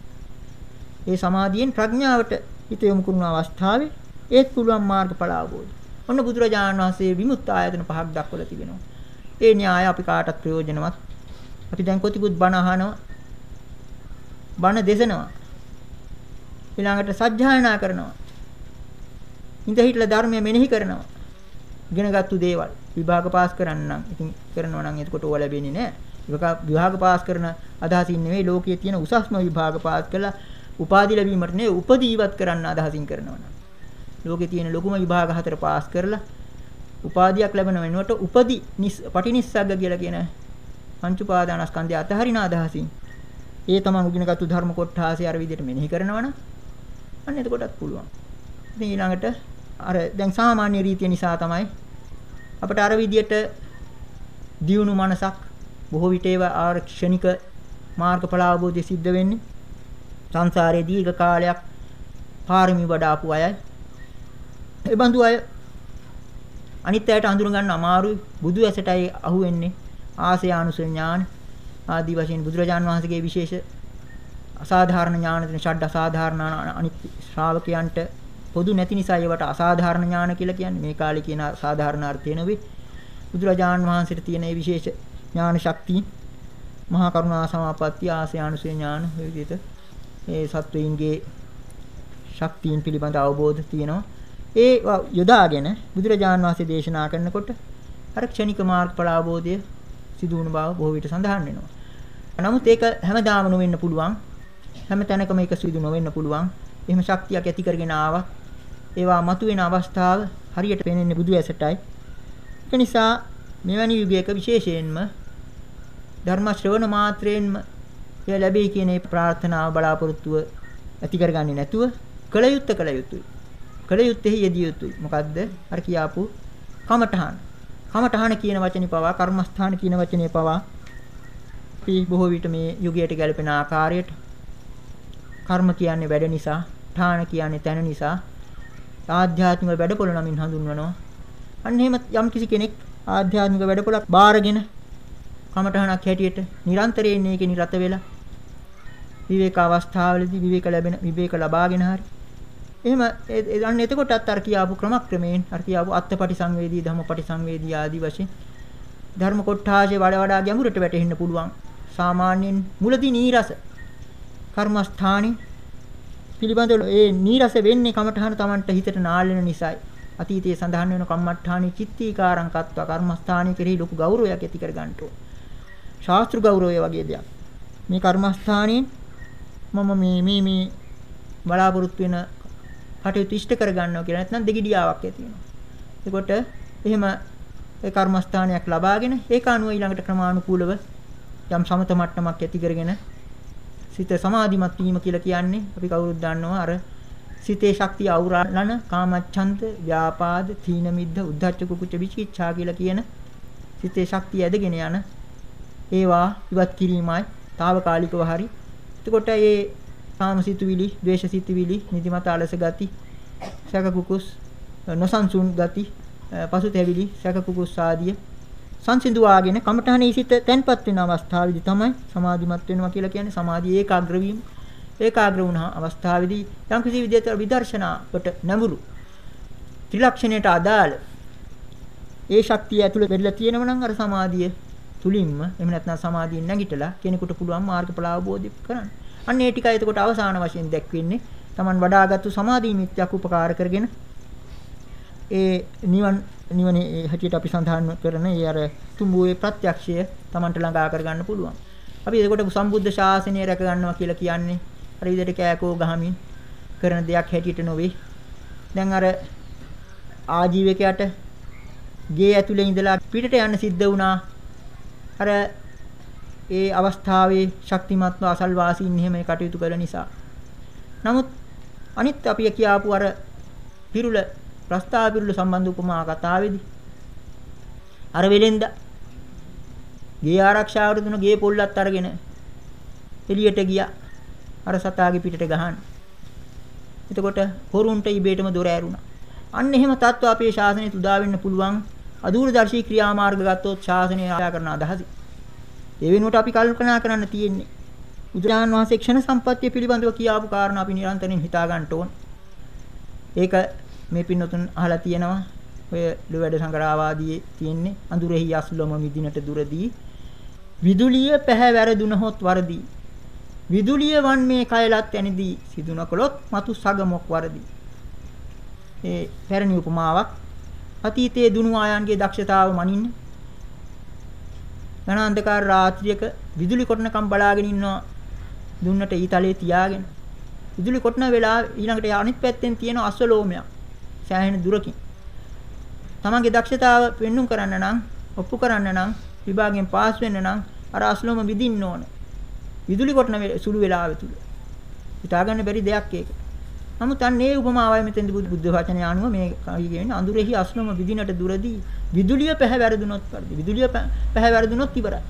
ඒ සමාධියෙන් ප්‍රඥාවට හිත යොමු කරන අවස්ථාවේ ඒත් පුළුවන් මාර්ගඵල අවබෝධය. ඔන්න බුදුරජාණන් වහන්සේ විමුක්ත ආයතන පහක් දක්වලා තිබෙනවා. ඒ න්‍යාය අපි කාටත් ප්‍රයෝජනවත්. අපි දැන් කොතිකුත් බණ අහනවා. බණ දෙසනවා. ඊළඟට සත්‍යයනා කරනවා. ඉඳ හිටලා ධර්මය මෙනෙහි කරනවා. ඉගෙනගත්තු දේවල් විභාග පාස් කරන්නම්. ඉතින් කරනවා නම් එතකොට ඕවා ලැබෙන්නේ නැහැ. විභාග පාස් කරන අදහසින් නෙවෙයි ලෝකයේ තියෙන උසස්ම විභාග පාස් කළා උපාධි ලැබීමට නෙවෙයි උපදීවත් කරන්න අදහසින් කරනවා නම්. ලෝකේ තියෙන ලොකුම විභාග හතර පාස් කරලා උපාධියක් ලැබෙන වෙනුවට උපදි පටිනිස්සග්ග කියලා කියන පංච උපාදානස්කන්ධය අතහරින අදහසින් ඒ තමන් උගිනගත්තු ධර්ම කොටාසේ අර විදිහට මෙනෙහි කරනවනම් අන්න එතකොටත් පුළුවන්. ඉතින් ඊළඟට අර දැන් සාමාන්‍ය රීතිය නිසා තමයි අපිට අර විදිහට දියුණු මනසක් බොහෝ විට ඒවා ආරක්ෂණික මාර්ගඵල අවබෝධය සිද්ධ වෙන්නේ සංසාරයේ දීර්ඝ කාලයක් පාරමී වඩාපු අයයි. ඒ බඳු අය අනිත් අයට අඳුර ගන්න අමාරුයි. බුදු ඇසටයි අහුවෙන්නේ ආසයානුසය ඥාන ආදී වශයෙන් බුදුරජාන් වහන්සේගේ විශේෂ අසාධාරණ ඥාන දෙන ෂඩ් අසාධාරණ අනිත් ශ්‍රාවකයන්ට පොදු නැති නිසා ඒවට අසාධාරණ ඥාන කියලා කියන්නේ. මේ කාලේ කියන සාධාරණ අර්ථය නෙවෙයි. බුදුරජාන් වහන්සේට තියෙන මේ විශේෂ ඥාන ශක්තිය මහා කරුණා සමාපatti ආසයානුසය ඥාන ඔය විදිහට ඒ සත්වයින්ගේ ශක්තියින් පිළිබඳ අවබෝධ තියෙනවා. ඒ යොදාගෙන බුදුරජාන් වහන්සේ දේශනා කරනකොට අර ක්ෂණික මාර්ගඵල අවබෝධය සිදු වුණු බව බොහෝ විට සඳහන් වෙනවා. නමුත් ඒක හැමදාම නොවෙන්න පුළුවන්. හැම තැනකම ඒක සිදු නොවෙන්න පුළුවන්. එහෙම ශක්තියක් ඇති කරගෙන ආවත් ඒවා මතුවෙන අවස්ථාව හරියට පේන්නේ බුදු ඇසටයි. ඒ නිසා මෙවැනි යුගයක විශේෂයෙන්ම ධර්ම ශ්‍රවණ මාත්‍රයෙන්ම එය ලැබෙයි කියන ඒ ප්‍රාර්ථනාව බලාපොරොත්තුව ඇති කරගන්නේ නැතුව කළ යුත්තේ කළ යුතුයි. කළ යුත්තේ යෙදිය යුතුයි. මොකද්ද? අර කියාපු කමඨහන. කමඨහන කියන වචනේ පවා කර්මස්ථාන කියන වචනේ පවා අපි බොහෝ විට මේ යුගයට ගැලපෙන ආකාරයට කර්ම කියන්නේ වැඩ නිසා, ඨාන කියන්නේ තැන නිසා ආධ්‍යාත්මික වැඩපොළ නමින් හඳුන්වනවා. අන්න එහෙම යම් කිසි කෙනෙක් ආධ්‍යාත්මික වැඩපොළක් බාරගෙන කමඨහනක් හැටියට නිරන්තරයෙන් ඒකේ නිරත වෙලා විවේක අවස්ථාවලදී විවේක ලැබෙන විවේක ලබාගෙන හරි එහෙම අන්න එතකොටත් අර කියාපු ක්‍රමක්‍රමයෙන් අර කියාපු අත්පටි සංවේදී ධම්මපටි සංවේදී ආදී වශයෙන් ධර්ම කොටාසේ වඩා වඩා ගැඹුරට වැටෙන්න පුළුවන්. සාමාන්‍යයෙන් මුලදී නීරස කර්මස්ථානේ පිළිබඳව ඒ නීරස වෙන්නේ කමඨහන Tamanට හිතට නාලෙන නිසායි. අතීතයේ සඳහන් වෙන කම්මඨානී චිත්තීකාරං කත්වා කර්මස්ථානයේ කෙරෙහි ලොකු ගෞරවයක් ඇති කර ගන්නට ඕන. ශාස්ත්‍ර ගෞරවය වගේ දෙයක්. මේ කර්මස්ථානයේ මම මේ මේ මේ බලාපොරොත්තු වෙන කටයුතු ඉෂ්ට කරගන්නවා කියලා නැත්නම් දෙගිඩියාවක් ඇති වෙනවා. එතකොට එහෙම ඒ කර්මස්ථානයක් ලබාගෙන ඒක අනුව ඊළඟට ක්‍රමානුකූලව යම් සමත මට්ටමක් ඇති කරගෙන සිත සමාධිමත් වීම කියලා කියන්නේ අපි කවුරුත් දන්නවා අර සිතේ ශක්තිය අවුරාලන කාමච්ඡන්ත ව්‍යාපාද තීන මිද්ද උද්ධච්ච කුකුච්ච විචිකිච්ඡා කියලා කියන සිතේ ශක්තිය ඇදගෙන යන ඒවා ඉවත් කිරීමයි తాවකාලිකව හරි එතකොට මේ කාමසිතුවිලි, ද්වේෂසිතුවිලි, නිදිමත අලස ගති, සැක කුකුස්, නොසන්සුන් ගති, පසුතැවිලි, සැක කුකුස් ආදිය සංසිඳුවාගෙන කමඨහනේ සිට තැන්පත් වෙන අවස්ථාවේදී තමයි සමාධිමත් වෙනවා කියලා කියන්නේ සමාධිය ඒකාග්‍ර වීම. ඒකාග්‍ර වුණා අවස්ථාවේදී යම් කිසි විදිහට විදර්ශනාවට නැඹුරු ත්‍රිලක්ෂණයට අදාළ ඒ ශක්තිය ඇතුළේ වෙලා තියෙනවා නම් අර සමාධිය තුලින්ම එහෙම නැත්නම් සමාධියෙන් නැගිටලා කෙනෙකුට පුළුවන් මාර්ගඵල අවබෝධ කරගන්න. අන්න ඒ ටිකයි එතකොට අවසාන වශයෙන් දැක්වෙන්නේ. Taman වඩාගත්තු සමාධි මිත්‍යක් උපකාර කරගෙන ඒ නිවන් නිවනේ හැටියට අපි සඳහන් කරන ඒ අර තුඹුවේ ප්‍රත්‍යක්ෂය Tamanට ළඟා කරගන්න පුළුවන්. අපි එතකොට සම්බුද්ධ ශාසනය රැක ගන්නවා කියලා කියන්නේ අර විදිහට කෑකෝ ගහමින් කරන දෙයක් හැටියට නොවේ. දැන් අර ආජීවකයාට ගේ ඇතුලේ ඉඳලා පිටට යන්න සිද්ධ වුණා. අර ඒ අවස්ථාවේ ශක්තිමත්ව අසල්වාසීන් එහෙම කටයුතු කළ නිසා. නමුත් අනිත් අපි කියාපු අර පිරුල ප්‍රස්තාව පිරුල සම්බන්ධ උපමා කතාවේදී අර වෙලෙන්ද ගේ ආරක්ෂාවට දුන ගේ පොල්ලත් අරගෙන එළියට ගියා. අර සතාගේ පිටට ගහන්න. එතකොට හොරුන්ට ඉබේටම දොර ඇරුණා. අන්න එහෙම තත්ත්ව අපේ ශාසනය තුදා වෙන්න පුළුවන් අදූරදර්ශී ක්‍රියාමාර්ග ගත්තොත් ශාසනය ආශා කරන අදහස. ඒ වෙනුවට අපි කල්පනා කරන්න තියෙන්නේ බුදුරජාණන් වහන්සේ ක්ෂණ සම්පත්තිය පිළිබඳව කියාපු කාරණා අපි නිරන්තරයෙන් හිතා ගන්න ඕන. ඒක මේ පින්නතුන් අහලා තියෙනවා. ඔය ලුවැඩ සංගරාවාදී තියෙන්නේ අඳුරෙහි යස්ලොම මිදිනට දුරදී විදුලිය පැහැවැරදුනහොත් වරදී විදුලිය වන් මේ කයලත් ඇනිදී සිදු නොකළොත් මතු සගමොක් වරදී ඒ පැරණි උපමාවක් අතීතයේ දුනු ආයන්ගේ දක්ෂතාව මනින්න ඝන අන්ධකාර රාත්‍රියක විදුලි කොටනකම් බලාගෙන ඉන්නවා දුන්නට ඊතලේ තියාගෙන විදුලි කොටන වෙලාව ඊළඟට අනිත් පැත්තෙන් තියෙන අස්වලෝමයක් සෑහෙන දුරකින් තමන්ගේ දක්ෂතාව පෙන්눔 කරන්න නම් ඔප්පු කරන්න නම් විභාගයෙන් පාස් වෙන්න නම් අර අස්ලෝම විදින්න ඕන. විදුලි කොටන සුළු වෙලාව තුල. හිතාගන්න බැරි දෙයක් ඒක. නමුත් අන්න ඒ උපමාවයි මෙතෙන්දි බුද්ධ වචනය අනුව මේ කියන්නේ අඳුරෙහි අස්ලෝම විදිනට දුරදී විදුලිය පැහැවැරදුනොත් කරදි. විදුලිය පැහැවැරදුනොත් ඉවරයි.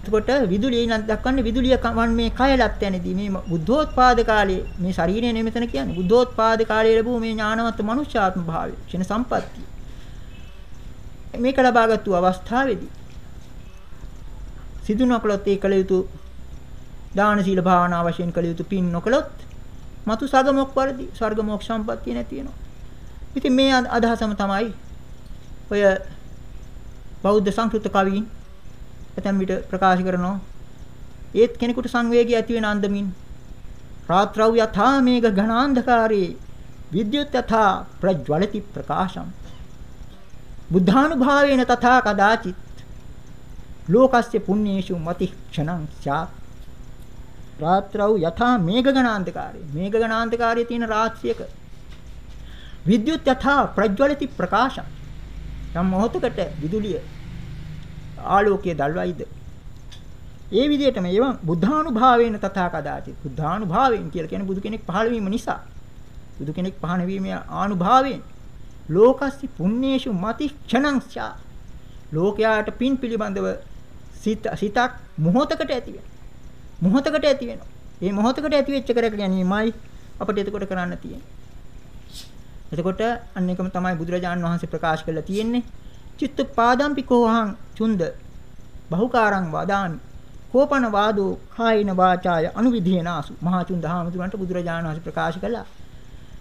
එතකොට විදුලිය නම් දක්වන්නේ විදුලිය වන් මේ කයලත් යනදී මේ බුද්ධෝත්පාද කාලයේ මේ ශරීරය නෙමෙතන කියන්නේ බුද්ධෝත්පාද කාලයේ ලැබූ මේ ඥානවත් මනුෂ්‍යාත්ම භාවය ක්ෂණ සම්පත්තිය මේක ලබාගත්තු අවස්ථාවේදී සිදු නොකළොත් ඒ කළ යුතු දාන සීල භාවනා වශයෙන් කළ යුතු පින් නොකළොත් මතු සගමොක් වර්ධි ස්වර්ග මොක්ෂ සම්පත්තිය නැති වෙනවා. ඉතින් මේ අදහසම තමයි ඔය බෞද්ධ සංස්කෘත කවීන් ඇතැම් විට ප්‍රකාශ කරනවා. ඒත් කෙනෙකුට සංවේගය ඇති වෙන අන්දමින් රාත්‍රව් යථා මේඝ ඝනාන්ධකාරේ විද්‍යුත් යථා ප්‍රජ්වලති ප්‍රකාශම්. බුද්ධානුභාවේන තථා කදාචිත්. ලෝකස්ය පුඤ්ඤේෂු මති ක්ෂණං ස්යාත් රාත්‍රව් යථා මේඝ ඝනාන්ධකාරේ මේඝ ඝනාන්ධකාරයේ තියෙන රාත්‍රියක විද්‍යුත් යථා ප්‍රජ්වලති ප්‍රකාශම් යම් මොහොතකට විදුලිය ආලෝකයේ දල්වයිද? ඒ විදිහටම ඒවා බුද්ධානුභාවයෙන් තථා කදාති බුද්ධානුභාවයෙන් කියලා කියන්නේ බුදු කෙනෙක් පහළ වීම නිසා. බුදු කෙනෙක් පහළ වීමේ ආනුභාවයෙන්. ලෝකස්සි පුඤ්ඤේෂු මති ක්ෂණං ලෝකයාට පින් පිළිබඳව සිත සිතක් මොහොතකට ඇති වෙනවා මොහොතකට ඇති වෙනවා. මේ මොහොතකට ඇති වෙච්ච කර ගැනීමයි අපිට එතකොට කරන්න තියෙන්නේ. එතකොට අන්න එකම තමයි බුදුරජාණන් වහන්සේ ප්‍රකාශ කරලා තියෙන්නේ. චිත්ත පාදම්පිකෝහං චුන්ද බහුකාරං වදාමි කෝපන වාදෝ කායින වාචාය අනුවිධේනාසු මහා චුන්ද හාමුදුරන්ට බුදුරජාණන් වහන්සේ ප්‍රකාශ කළා.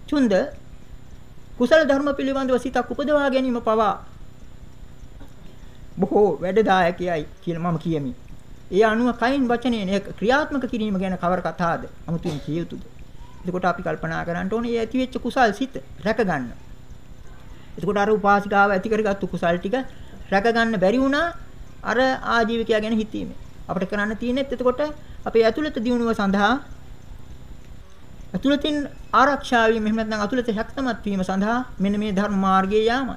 චුන්ද කුසල ධර්ම පිළිබඳව සිතක් උපදවා ගැනීම පවා බොහෝ වැඩදායකයයි කියලා මම කියමි. ඒ අනුව කයින් වචනයෙන් ක්‍රියාත්මක කිරීම ගැන කවර කතාවද? අමුතුවෙන් කිය යුතුද? එතකොට අපි කල්පනා කරන්න ඕනේ මේ ඇතිවෙච්ච කුසල් සිත රැක ගන්න. එතකොට අර උපාසිකාව ඇති කරගත්තු කුසල් ටික රැක ගන්න බැරි වුණා අර ආජීවිකයා ගැන හිතීමේ. අපිට කරන්න තියෙන්නේ එතකොට අපේ ඇතුළත දියුණුව සඳහා ඇතුළතින් ආරක්ෂා වීම එහෙම නැත්නම් ඇතුළත ශක්තමත් වීම සඳහා මෙන්න මේ ධර්ම මාර්ගයේ යාමයි.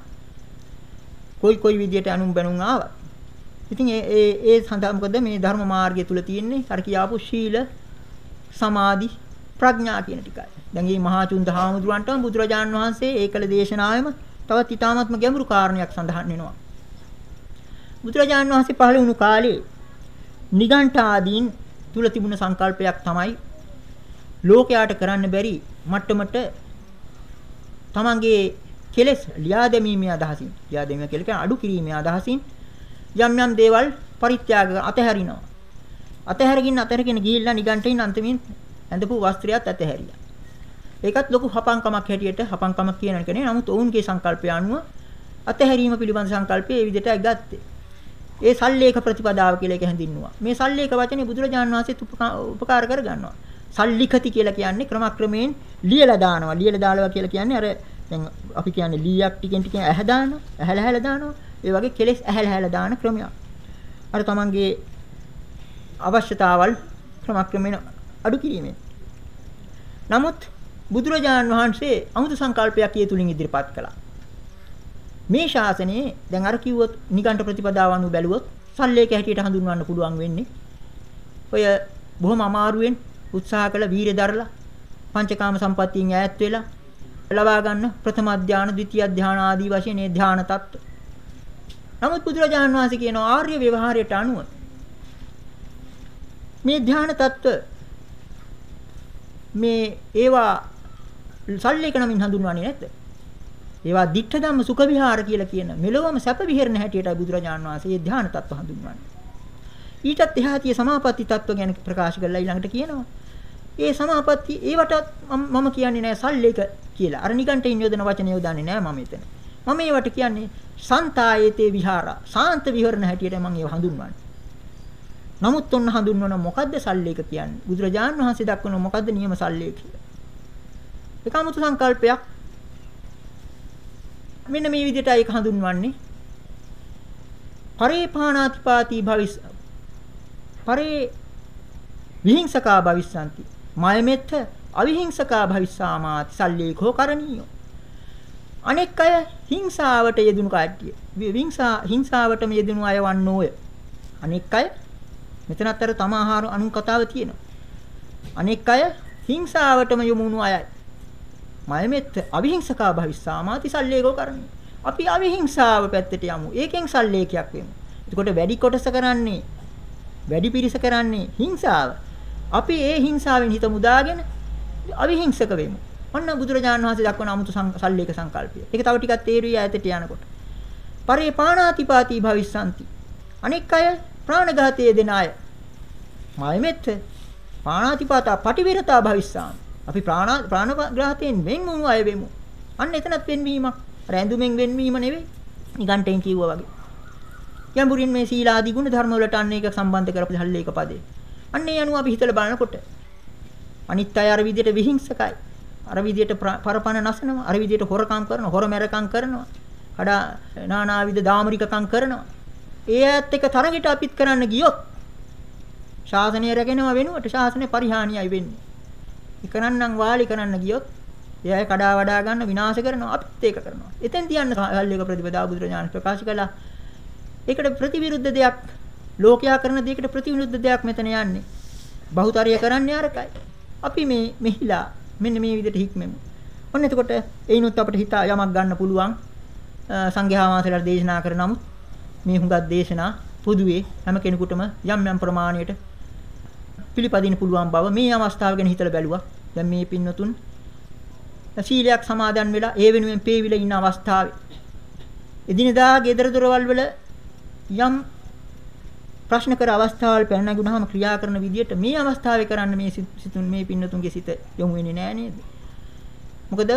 කොයි කොයි විදියට අනුම් බැනුම් ආවත්. ඉතින් ඒ ඒ ඒ සඳහා මොකද මේ ධර්ම මාර්ගය තුල තියෙන්නේ අර කියාපු ශීල සමාධි ප්‍රඥා කියන ටිකයි. දැන් මේ මහා චුන්ද හාමුදුරන්ටම බුදුරජාන් වහන්සේ ඒකල දේශනාවෙම තවත් ඊ타මාත්ම ගැඹුරු කාරණයක් සඳහන් වෙනවා. බුදුරජාණන් වහන්සේ පහළ වුණු කාලේ නිගණ්ඨ ආදීන් තුල තිබුණ සංකල්පයක් තමයි ලෝකයාට කරන්න බැරි මට්ටමට තමන්ගේ කෙලෙස් ලියා දැමීමේ අදහසින් ලියා දැමීම කියලා කියන්නේ අඩු කිරීමේ අදහසින් යම් යම් දේවල් පරිත්‍යාග අතහැරිනවා අතහැරගින්න අතහැරගෙන ගිහිල්ලා නිගණ්ඨින් අන්තිමින් ඇඳපු වස්ත්‍රයත් අතහැරියා ඒකත් ලොකු හපංකමක් හැටියට හපංකමක් කියන එක නේ. නමුත් ඔවුන්ගේ සංකල්පය අනුව අතහැරීම පිළිබඳ සංකල්පය ඒ විදිහටයි ගත්තේ. ඒ සල්ලේක ප්‍රතිපදාව කියලා එක හැඳින්නුවා. මේ සල්ලේක වචනේ බුදුරජාණන් වහන්සේත් උපකාර කර ගන්නවා. සල්ලිකති කියලා කියන්නේ ක්‍රමක්‍රමයෙන් ලියලා දානවා. ලියලා දානවා කියලා කියන්නේ අර දැන් අපි කියන්නේ ලීයක් ටිකෙන් ටිකෙන් ඇහ දානවා. ඇහැල ඇහැල දානවා. ඒ වගේ කෙලෙස් ඇහැල ඇහැල දාන ක්‍රමයක්. අර තමන්ගේ අවශ්‍යතාවල් ක්‍රමක්‍රමයෙන් අඩු කිරීමෙන්. නමුත් බුදුරජාන් වහන්සේ අමුතු සංකල්පයක් ඒ තුලින් ඉදිරිපත් කළා. මේ ශාසනයේ දැන් අර කිව්වොත් නිගණ්ඨ ප්‍රතිපදාව අනුව බැලුවොත් සල්ලේක හැටියට හඳුන්වන්න පුළුවන් වෙන්නේ. ඔය බොහොම අමාරුවෙන් උත්සාහ කළ වීරිය දරලා පංචකාම සම්පත්තියෙන් ඈත් වෙලා ලබා ගන්න ප්‍රථම ධානය, ද්විතීයි ධානය ආදී වශයෙන් මේ ධාන තත්ත්ව. නමුත් බුදුරජාණන් වහන්සේ කියන ආර්ය ව්‍යවහාරයට අනුව මේ ධාන තත්ත්ව මේ ඒවා සල්ලේක නමින් හඳුන්වන්නේ නැද්ද? ඒවා ditta ධම්ම සුඛ විහාර කියලා කියන මෙලොවම සැප විහෙරණ හැටියටයි බුදුරජාණන් වහන්සේ මේ ධාන තත්ත්ව හඳුන්වන්නේ. ඊටත් එහා තිය සමාපatti තත්ත්ව ගැන ප්‍රකාශ කරලා ඊළඟට කියනවා. ඒ සමාපatti ඒවට මම කියන්නේ නෑ සල්ලේක කියලා. අර නිකන්ටින් යොදන වචන යොදන්නේ නෑ මම එතන. මම ඒවට කියන්නේ සන්තායේතේ විහාරා. සාන්ත විහරණ හැටියට මම ඒව හඳුන්වන්නේ. නමුත් ඔන්න හඳුන්වන මොකද්ද සල්ලේක කියන්නේ? බුදුරජාන් වහන්සේ දක්වන මොකද්ද නියම සල්ලේක කියලා? ඒකමුතු සංකල්පයක්. මෙන්න මේ විදිහට ඒක හඳුන්වන්නේ. පරේපාණාතිපාති භවිස් පරේ විහිංසකා භවිස්සanti මයමෙත්ත අවිහිංසකා භවිස්සාමාති සල්ලේකෝ කරණීයෝ අනෙක් අය හිංසාවට යෙදුණු කට්ටිය. විහිංසා හිංසාවටම යෙදුණු අය වන්නෝය අනෙක් අය මෙතනත් අර තමාහාර අනු කතාව තියෙනවා. අනෙක් අය හිංසාවටම යොමුණු අයයි. මයමෙත්ත අවිහිංසකා භවිස්සාමාති සල්ලේකෝ කරණීය අපි අවිහිංසාව පැත්තට යමු. ඒකෙන් සල්ලේකයක් වෙමු. එතකොට වැඩි කොටස කරන්නේ වැඩි පිරිස කරන්නේ හිංසාව. අපි ඒ හිංසාවෙන් හිත මුදාගෙන අවිහිංසක වෙමු. ඔන්න බුදුරජාණන් වහන්සේ දක්වන 아무තු සල්ලේක සංකල්පය. ඒක තව ටිකක් තේරුයි ඈතට යනකොට. පරේ පාණාතිපාති භවිස්සanti. අනෙක් අය ප්‍රාණඝාතයේ දෙන අය. මායමෙත් පාණාතිපාතා පටිවිරතා භවිස්සාමි. අපි ප්‍රාණ ප්‍රාණඝාතයෙන් වෙන් වුණු අය වෙමු. අන්න එතනත් වෙන්වීමක්. රැඳුමෙන් වෙන්වීම නෙවෙයි. නිගන්ටෙන් කිව්වා වගේ. ගැඹුරින් මේ සීලාදී ගුණ ධර්ම වලට අන්න ඒක සම්බන්ධ කරපු සල්ලේක පදේ. අන්න ඒ අනුව අපි හිතලා බලනකොට අනිත් අය අර විදියට විහිංසකයි. අර විදියට පරපණ නසනවා. අර විදියට හොරකම් කරනවා. හොර මැරකම් කරනවා. කඩා නානාවිද දාමරිකකම් කරනවා. ඒ ඇත්ත එක තරගෙට අපිත් කරන්න ගියොත් ශාසනය රැගෙනව වෙනුවට ශාසනය පරිහානියයි වෙන්නේ. එකනන්නම් වාලි කරන්න ගියොත් එයයි කඩා වඩා ගන්න විනාශ කරනවා අපිත් ඒක කරනවා. එතෙන් තියන්න සල්ලේක ප්‍රතිපදා බුදුරජාණන් ප්‍රකාශ කළා. ඒකට ප්‍රතිවිරුද්ධ දෙයක් ලෝකයා කරන දෙයකට ප්‍රතිවිරුද්ධ දෙයක් මෙතන යන්නේ. බහුතරය කරන්නේ අරකයි. අපි මේ මෙහිලා මෙන්න මේ විදිහට හික්මෙමු. ඔන්න එතකොට ඒනොත් අපිට හිත යමක් ගන්න පුළුවන් සංඝයා වහන්සේලාට දේශනා කරන නමුත් මේ හුඟක් දේශනා පොදුවේ හැම කෙනෙකුටම යම් යම් ප්‍රමාණයට පිළිපදින්න පුළුවන් බව මේ අවස්ථාව ගැන හිතලා බැලුවා. දැන් මේ පින්නතුන් සීලයක් සමාදන් වෙලා ඒ වෙනුවෙන් පේවිලා ඉන්න අවස්ථාවේ එදිනදා ගෙදර දොරවල් වල යම් ප්‍රශ්න කර අවස්ථාවල් පැන නැගුණාම ක්‍රියා කරන විදිහට මේ අවස්ථාවේ කරන්න මේ සිතුන් මේ පින්නතුන්ගේ සිත යොමු වෙන්නේ නැහැ නේද? මොකද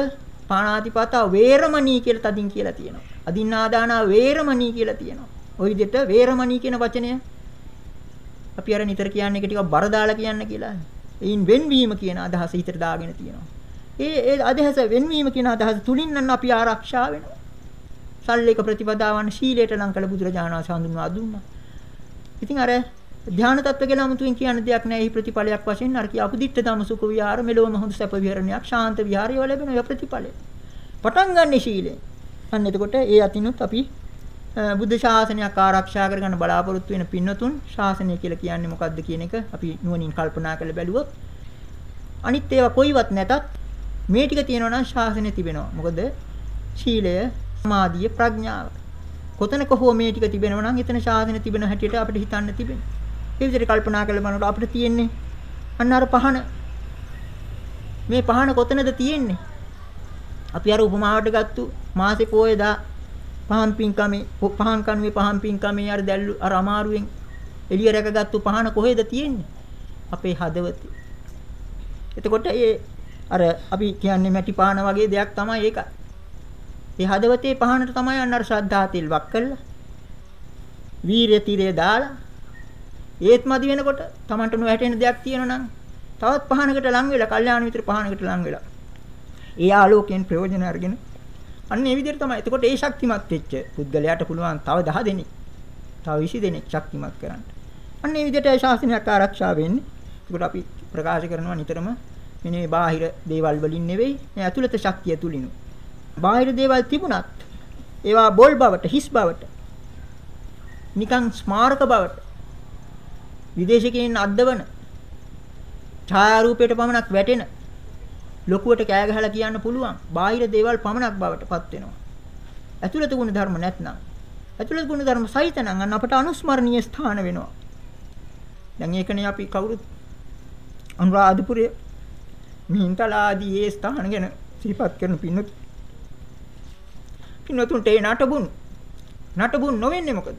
පාණාතිපාතා වේරමණී කියලා තදින් කියලා තියෙනවා. අදින්නාදානා වේරමණී කියලා තියෙනවා. ওই විදිහට වේරමණී කියන වචනය අපි අර නිතර කියන්නේ එක ටිකක් බර දාලා කියන්න කියලා. එයින් වෙන්වීම කියන අදහස හිතට දාගෙන තියෙනවා. ඒ ඒ අදහස වෙන්වීම කියන අදහස තුලින් නම් අපි ආරක්ෂා වෙනවා. සල්ලේක ප්‍රතිපදාවන් ශීලයට ලං කළ බුදුරජාණන් වහන්සේ හඳුන්වා දුන්නා. ඉතින් අර ධාන තත්ත්ව ගැන 아무තුන් කියන්න දෙයක් නැහැ. මේ ප්‍රතිඵලයක් වශයෙන් අර කියාපු දිට්ඨ ධම්ම සුඛ විහාර මෙලොවම හොඳ සැප විහරණයක් ශාන්ත විහාරය වල ලැබෙන ඒ ප්‍රතිඵලය. පටන් ගන්න ශීලයෙන්. අන්න එතකොට ඒ අතිනුත් අපි බුද්ධ ශාසනයක් ආරක්ෂා කරගන්න බලාපොරොත්තු වෙන පින්නතුන් ශාසනය කියලා කියන්නේ මොකක්ද කියන එක අපි නුවණින් කල්පනා කරලා බැලුවොත් අනිත් ඒවා කොයිවත් නැතත් මේ ටික තියෙනවා නම් ශාසනය තිබෙනවා. මොකද ශීලය, සමාධිය, ප්‍රඥාව කොතනක හෝ මේ ටික තිබෙනවා නම් එතන ශාසනය තිබෙන හැටියට අපිට හිතන්න තිබෙනවා. ඒ විදිහට කල්පනා කරලා බලනකොට අපිට තියෙන්නේ අන්න අර පහන මේ පහන කොතනද තියෙන්නේ? අපි අර උපමාවට ගත්තු මාසේ පොයේදා පහන් පින්කමේ පහන් කණුවේ පහන් පින්කමේ අර දැල්ලු අර අමාරුවෙන් එළිය රැකගත්තු පහන කොහෙද තියෙන්නේ? අපේ හදවතේ. එතකොට ඒ අර අපි කියන්නේ මැටි පාන වගේ දෙයක් තමයි ඒක. ඒ හදවතේ පහනට තමයි අන්න අර ශ්‍රද්ධා තෙල් වක් කළා. වීරිය tire දාලා ඒත් මදි වෙනකොට Tamanට නොහැටෙන දෙයක් තියෙනවා නම් තවත් පහනකට ලං වෙලා කල්යාණ මිත්‍ර පහනකට ලං වෙලා ඒ ආලෝකයෙන් ප්‍රයෝජන අරගෙන අන්න ඒ විදිහට තමයි. එතකොට ඒ ශක්තිමත් වෙච්ච පුද්ගලයාට පුළුවන් තව 10 දෙනෙක් තව 20 දෙනෙක් ශක්තිමත් කරන්න. අන්න ඒ විදිහට ශාසනයක් ආරක්ෂා වෙන්නේ. එතකොට අපි ප්‍රකාශ කරනවා නිතරම මෙන්න මේ බාහිර දේවල් වලින් නෙවෙයි මේ ඇතුළත ශක්තිය තුලිනු. බාහිර දේවල් තිබුණත් ඒවා බොල් බවට හිස් බවට නිකන් ස්මාරක බවට විදේශිකයන් අද්දවන ඡායාරූපයට පමණක් වැටෙන ලොකුවට කෑ ගහලා කියන්න පුළුවන් බාහිර දේවල් පමණක් බවට පත් වෙනවා. ඇතුළත ගුණ ධර්ම නැත්නම් ඇතුළත ගුණ ධර්ම සහිත නම් අන්න අපට අනුස්මරණීය ස්ථාන වෙනවා. දැන් ඒකනේ අපි කවුරුත් අනුරාධපුරයේ මිහින්තලා ආදී ඒ ස්ථාන ගැන සිහිපත් කරන පින්නත් පින්නතුන්ට ඒ නටබුන් නටබුන් නොවෙන්නේ මොකද?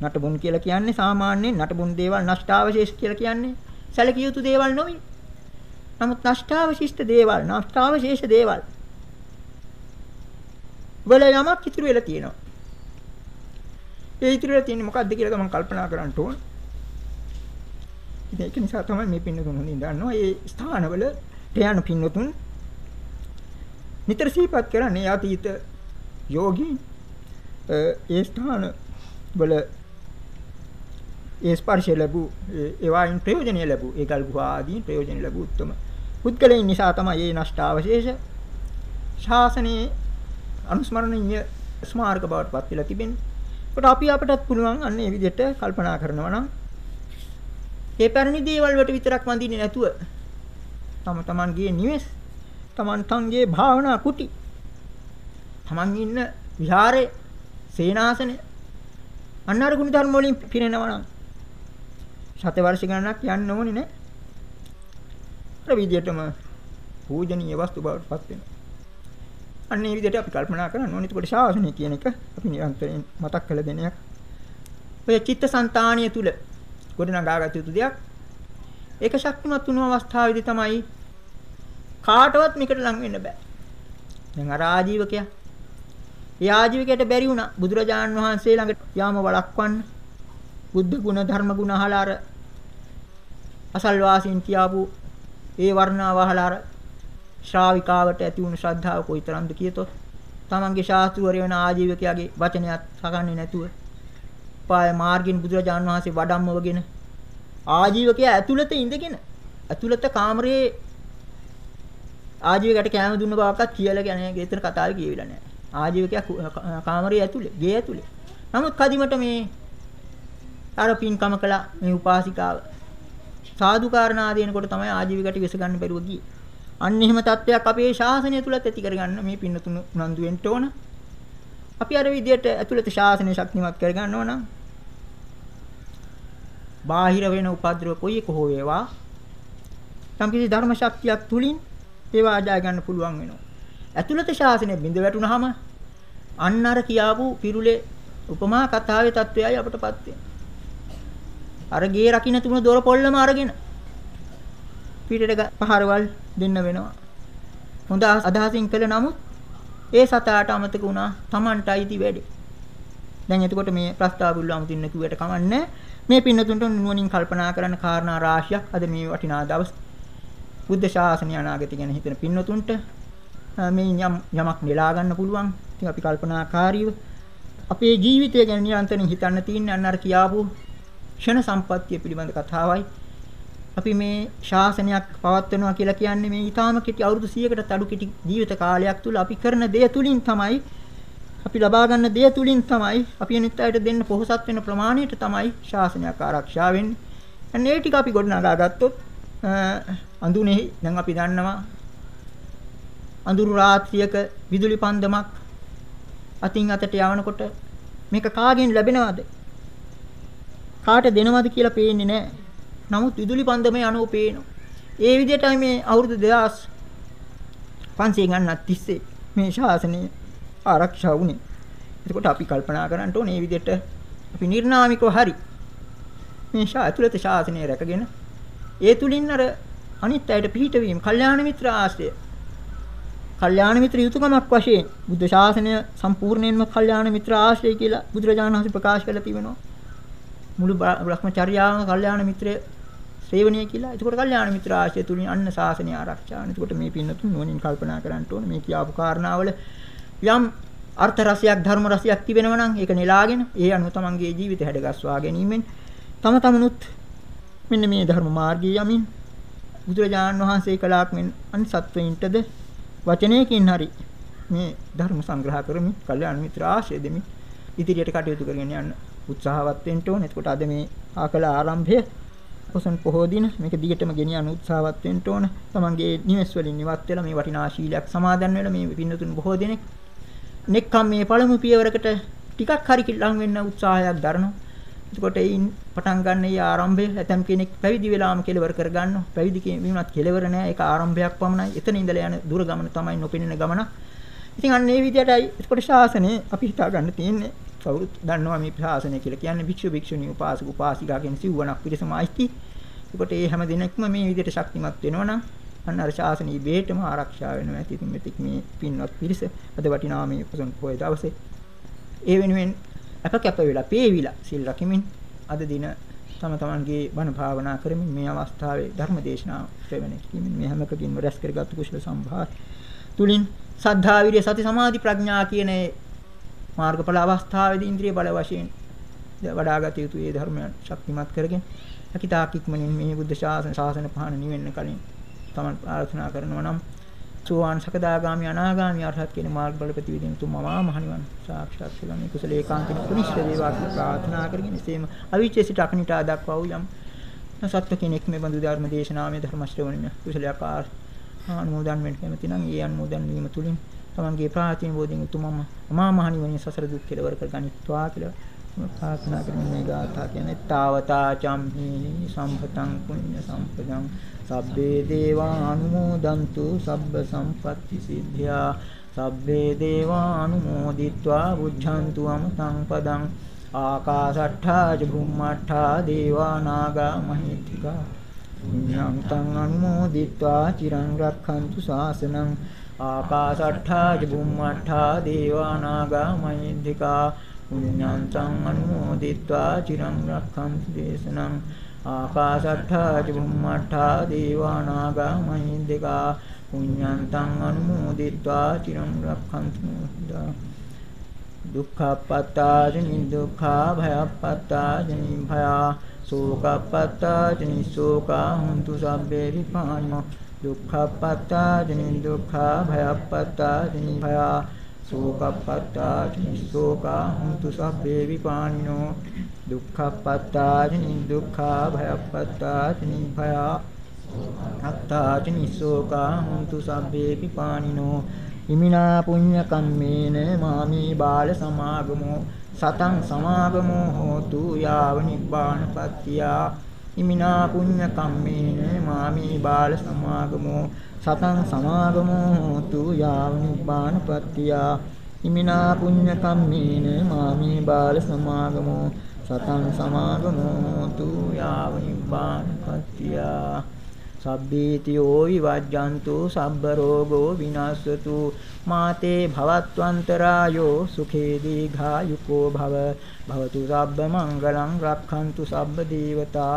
නටබුන් කියලා කියන්නේ සාමාන්‍යයෙන් නටබුන් දේවල් නෂ්ටාවශේෂ කියලා කියන්නේ සැලකිය යුතු දේවල් නොවේ. නමුත් නෂ්ටාවශිෂ්ට දේවල්, නෂ්ටාවශේෂ දේවල් වල යමක් ඉතුරු වෙලා තියෙනවා. ඒ ඉතුරු වෙලා තියෙන්නේ මොකක්ද කියලා තමයි කල්පනා කරන්න ඕන. ඉතින් ඒක නිසා තමයි මේ පින්නතුන් හොඳින් දන්නවා. මේ ස්ථානවල ධ්‍යාන පින්නතුන් නිතර සිහිපත් කරන්නේ අතීත යෝගී ඒ ස්ථාන වල ඒ ස්පර්ශය ලැබූ ඒවායින් ප්‍රයෝජනය ලැබූ ඒකල් ගුහා ආදී ප්‍රයෝජන ලැබූ උත්තම පුද්ගලයන් නිසා තමයි මේ නෂ්ටාවශේෂ ශාසනයේ අනුස්මරණීය ස්මාරක බවට පත් වෙලා තිබෙන්නේ. ඒකට අපි අපටත් පුළුවන් අන්න ඒ විදිහට කල්පනා කරනවා නම් ඒ පැරණි දේවල් වලට විතරක් වඳින්නේ නැතුව තම තමන්ගේ නිවෙස් තමන් තන්ගේ භාවනා කුටි තමන් ඉන්න විහාරේ සේනාසනේ අන්නාර ගුණ ධර්ම වලින් පිරෙනවා නම් සත වර්ෂ ගණනක් යන්න ඕනේ නෑ. අර විදියටම පූජනීය වස්තු බවට පත් වෙනවා. අන්න ඒ විදිහට අපි කල්පනා කරන්න ඕනේ. එතකොට ශාසනය කියන එක අපි නිරන්තරයෙන් මතක් කළ දෙන එක. ඔය චිත්තසංතානිය තුල ගොඩනගාගත යුතු දෙයක්. ඒක ශක්තිමත් වුණු අවස්ථාවේදී තමයි කාටවත් මේකට ලං වෙන්න බෑ. දැන් අර ආජීවකයා. ඒ ආජීවකයට බැරි වුණා බුදුරජාණන් වහන්සේ ළඟට යාම වළක්වන්න. බුද්ධ ගුණ ධර්ම ගුණ අහලා අර අසල්වාසීන් කියාපු ඒ වර්ණාව අහලා අර ශ්‍රාවිකාවට ඇති වුණු ශ්‍රද්ධාව කොයිතරම්ද කියතොත් තමන්ගේ ශාස්ත්‍රවරය වෙන ආජීවකයාගේ වචනයක් හගන්නේ නැතුව පාය මාර්ගින් බුදුරජාණන් වහන්සේ වඩම්මවගෙන ආජීවකයා ඇතුළත ඉඳගෙන ඇතුළත කාමරේ ආජීවකයට කැම දුන්න බවක්වත් කියලා කියන්නේ ඒතර කතාවේ කියවිලා නැහැ. ආජීවකයා කාමරේ ඇතුළේ, ගේ ඇතුළේ. නමුත් කදිමට මේ අර පින්කම කළා මේ උපාසිකාව සාදුකාරණා දෙනකොට තමයි ආජීවකට විස ගන්න බැරුව ගියේ. අන්න එහෙම තත්වයක් අපේ ශාසනය තුලත් ඇති කරගන්න මේ පින්නතුන් උනන්දු වෙන්න ඕන. අපි අර විදියට ඇතුළත ශාසනය ශක්තිමත් කරගන්න ඕන. බාහිර වෙන උපද්‍රව කොයි එක හෝ වේවා සම්පිසි ධර්ම ශක්තියක් තුලින් ඒවා ආජා ගන්න පුළුවන් වෙනවා. ඇතුළත ශාසනය බිඳ වැටුනහම අන්න අර කියාපු පිරුලේ උපමා කතාවේ தත්වයයි අපටපත් වෙන්නේ. අර ගේ රකින්න තුන දොර පොල්ලම අරගෙන පිටට පහරවල් දෙන්න වෙනවා. හොඳ අදහසින් කළ නමුත් ඒ සතාට අමතක වුණා Tamanට අයිති වැඩේ. දැන් එතකොට මේ ප්‍රස්තාව බුල්ල අමුතින්න කිව්වට කමන්නේ මේ පින්නතුන්ට නුවණින් කල්පනා කරන්න කාරණා රාශියක් අද මේ වටිනා දවස් බුද්ධ ශාසනය අනාගතය ගැන හිතන පින්නතුන්ට මේ යම් යමක් නෙලා ගන්න පුළුවන්. ඉතින් අපි කල්පනාකාරීව අපේ ජීවිතය ගැන නිරන්තරයෙන් හිතන්න තියෙන අන්න අර කියාපු ක්ෂණ සම්පත්තිය පිළිබඳ කතාවයි අපි මේ ශාසනයක් පවත්වනවා කියලා කියන්නේ මේ ඊටාම කෙටි අවුරුදු 100කට අඩු කෙටි ජීවිත කාලයක් තුල අපි කරන දේ තුලින් තමයි අපි ලබා ගන්න දේ තුලින් තමයි අපි අනිත් අයට දෙන්න පොහොසත් වෙන ප්‍රමාණයට තමයි ශාසනයක් ආරක්ෂා වෙන්නේ. අන්න ඒ ටික අපි ගොඩනගා ගත්තොත් අඳුනේ දැන් අපි දන්නවා අඳුරු රාත්‍රියක විදුලි පන්දමක් අතින් අතට යවනකොට මේක කාගෙන් ලැබෙනවද? කාට දෙනවද කියලා පේන්නේ නැහැ. නමුත් විදුලි පන්දමේ අණුව පේනවා. ඒ විදිහටයි මේ අවුරුදු 2500 ගණනක් තිස්සේ මේ ශාසනය ආරක්ෂා වුණේ. එතකොට අපි කල්පනා කරන්න ඕනේ මේ විදිහට අපි නිර්නාමිකව හරි මේ ඇතුළත ශාසනය රැකගෙන ඒ තුලින් අර අනිත් අයට පිහිටවීම, කල්යාණ මිත්‍ර ආශ්‍රය. කල්යාණ මිත්‍ර යුතුයකමක් වශයෙන් බුද්ධ ශාසනය සම්පූර්ණයෙන්ම කල්යාණ මිත්‍ර ආශ්‍රය කියලා බුදුරජාණන් වහන්සේ ප්‍රකාශ කරලා තිබෙනවා. මුළු බ්‍රහ්මචර්යාවම කල්යාණ මිත්‍රය සේවනය කියලා. එතකොට කල්යාණ මිත්‍ර ආශ්‍රය තුලින් අන්න ශාසනය ආරක්ෂා වෙනවා. එතකොට මේ පින්නතුන් නෝනින් කල්පනා කරන්න ඕනේ මේ කියාපු කාරණාවල යම් අර්ථ රසයක් ධර්ම රසයක් තිබෙනවා නම් ඒක නෙලාගෙන ඒ අනුව තමන්ගේ ජීවිතය හැඩගස්වා ගැනීමෙන් තම තමනුත් මෙන්න මේ ධර්ම මාර්ගයේ යමින් බුදුරජාණන් වහන්සේ කලාක් මෙන් අනිසත්වයින්ටද වචනයකින් හරි මේ ධර්ම සංග්‍රහ කරමින් කල්යාණ මිත්‍ර ආශ්‍රය දෙමින් ඉදිරියට කටයුතු කරගෙන යන්න උත්සාහවත් වෙන්න ඕනේ. එතකොට අද මේ ආකල ආරම්භය පොසන් පොහෝ දින මේක දිගටම ගෙනියන්න උත්සාහවත් වෙන්න ඕන. තමන්ගේ නිවෙස් වලින් ඉවත් වෙලා මේ වටිනා ශීලයක් සමාදන් වෙලා මේ පින්නතුන් බොහෝ දෙනෙක් නෙක්කම් මේ පළමු පියවරකට ටිකක් හරි ලං වෙන්න උත්සාහයක් දරනවා. එතකොට ඒයින් පටන් ගන්න ඒ ආරම්භය ඇතම් කෙනෙක් පැවිදි වෙලාම කෙලවර කර ගන්නවා. පැවිදි වීමත් කෙලවර නෑ. ඒක ආරම්භයක් පමණයි. එතන ඉඳලා යන දුර ගමන තමයි නොපෙනෙන ගමන. ඉතින් අන්න ඒ විදිහටයි එතකොට ශාසනය අපි හිතා ගන්න තියෙන්නේ. කවුරුත් දන්නවා මේ ශාසනය කියලා කියන්නේ භික්ෂු භික්ෂුණී උපාසක උපාසිකා කියන සිව්වණක් පිරිසමයිති. එතකොට ඒ හැම දිනෙකම මේ විදිහට ශක්තිමත් වෙනවා නම් අන්න අර ශාසනීය බේටම ආරක්ෂා වෙනවා ඇති. ඉතින් මෙතික් මේ පින්වත් පිරිස අද වටිනා මේ පොසොන් පොය දවසේ ඒ වෙනුවෙන් අප කැප වෙලා පේවිලා සිල් රකිමින් අද දින තම තමන්ගේ බණ භාවනා කරමින් මේ අවස්ථාවේ ධර්ම දේශනාව ශ්‍රවණය කිරීමෙන් මේ හැම එකකින්ම රැස් කරගත් කුසල සම්භාර තුලින් සද්ධා විරිය සති සමාධි ප්‍රඥා කියන මාර්ගඵල අවස්ථාවේදී ඉන්ද්‍රිය බල වශයෙන් වඩාගත යුතු ඒ ධර්මයන් ශක්තිමත් කරගෙන අකිතාක් ඉක්මනින් මේ බුද්ධ ශාසන ශාසන පහන නිවෙන්න කලින් තමන් ප්‍රාර්ථනා කරනවා නම් සෝවාන් සකදාගාමි අනාගාමි අරහත් කියන මාර්ගඵල ප්‍රතිවිදින තුමවා මහණිවන් සාක්ෂාත් කරගන්න මේ කුසල ඒකාන්තික කුනිෂ්ඨ වේවා කියලා ප්‍රාර්ථනා කරගෙන එසේම අවිචේ සිට අකනිටා දක්වා වූ යම් සත්ව කෙනෙක් මේ බඳු ධර්ම දේශනාවේ ධර්ම ශ්‍රවණය කුසලයක් ආනුමෝදන් වෙන්න කැමති නම් ඒ අනුමෝදන් වීම තුලින් තමන්ගේ ප්‍රාර්ථනා බෝධින් උතුමම අමා මහණිවනේ සසර දුක් කෙලවර කරගනිත්වා කියලා ප්‍රාර්ථනා කරමින් මේ ගාථා කියන්නේ තාවතා චම්හි සම්පතං පුඤ්ඤ සම්පදං. සබ්බේ දේවා අනුමෝදන්තු සබ්බ සම්පatti සිද්ධා. සබ්බේ දේවා අනුමෝදිත්වා බුද්ධන්තු අමතං පදං. ආකාශට්ඨා ච බුම්මට්ඨා දේවා නාග මහිත්‍තිකා. පුඤ්ඤන්තං අනුමෝදිත්වා චිරං රක්ඛන්තු ශාසනං. ආකාශට්ඨා ච බුම්මට්ඨා දේවා නාග මහිත්‍තිකා. පුඤ්ඤන්තං අනුමෝදිත්වා චිරං රක්ඛන්තු දේශනං ආකාශට්ඨා චුම්මට්ඨා දේවානාගා මහින්దికා පුඤ්ඤන්තං අනුමෝදිත්වා චිරං රක්ඛන්තු මුදා දුක්ඛපත්තාජනි දුක්ඛා භයපත්තාජනි භයා සෝකපත්තාජනි සෝකා හුන්තු සබ්බේ විපාණෝ දුක්ඛපත්තාජනි දුක්ඛා භයපත්තාජනි භයා සෝකප්පත්තාච නිස්සෝකා හුන්තු සබ්බේ විපානිනෝ දුක්ඛප්පත්තාච නිදුක්ඛා භයප්පත්තාච නිභයා අත්තාච නිස්සෝකා හුන්තු සබ්බේ විපානිනෝ ඉමිනා පුඤ්ඤ කම්මේන මාමේ බාල සමාගමෝ. සතං සමාගමෝ හෝතු යාව නිබ්බානපත්තියා ඉමිනා පුඤ්ඤ කම්මේන මාමේ බාල සමාගමෝ. සතං සමාගමෝ හෝතු යාව නිබ්බානපත්තියා ඉමිනා පුඤ්ඤ කම්මේන මාමේ බාල සමාගමෝ. සතං සමාගමෝ හෝතු යාව නිබ්බානපත්තියා සබ්බීතියෝ විවජ්ජන්තු සබ්බ රෝගෝ විනාශතු. මාතේ භවත්වන්තරායෝ සුඛේ දීඝායුකෝ භව. භවතු සබ්බ මංගලං රක්ඛන්තු සබ්බ දේවතා.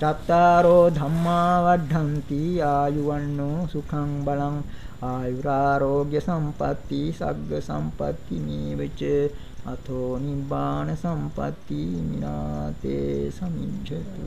චත්තාරෝ ධම්මා වද්ධන්ති ආයුවන්නෝ සුඛං බලං ආයුරාෝග්‍ය සම්පatti සග්ග සම්පatti නීවච අතෝ නිබ්බාන සම්පatti මිනාතේ සමිච්ඡතු.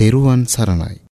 තෙරුවන් සරණයි.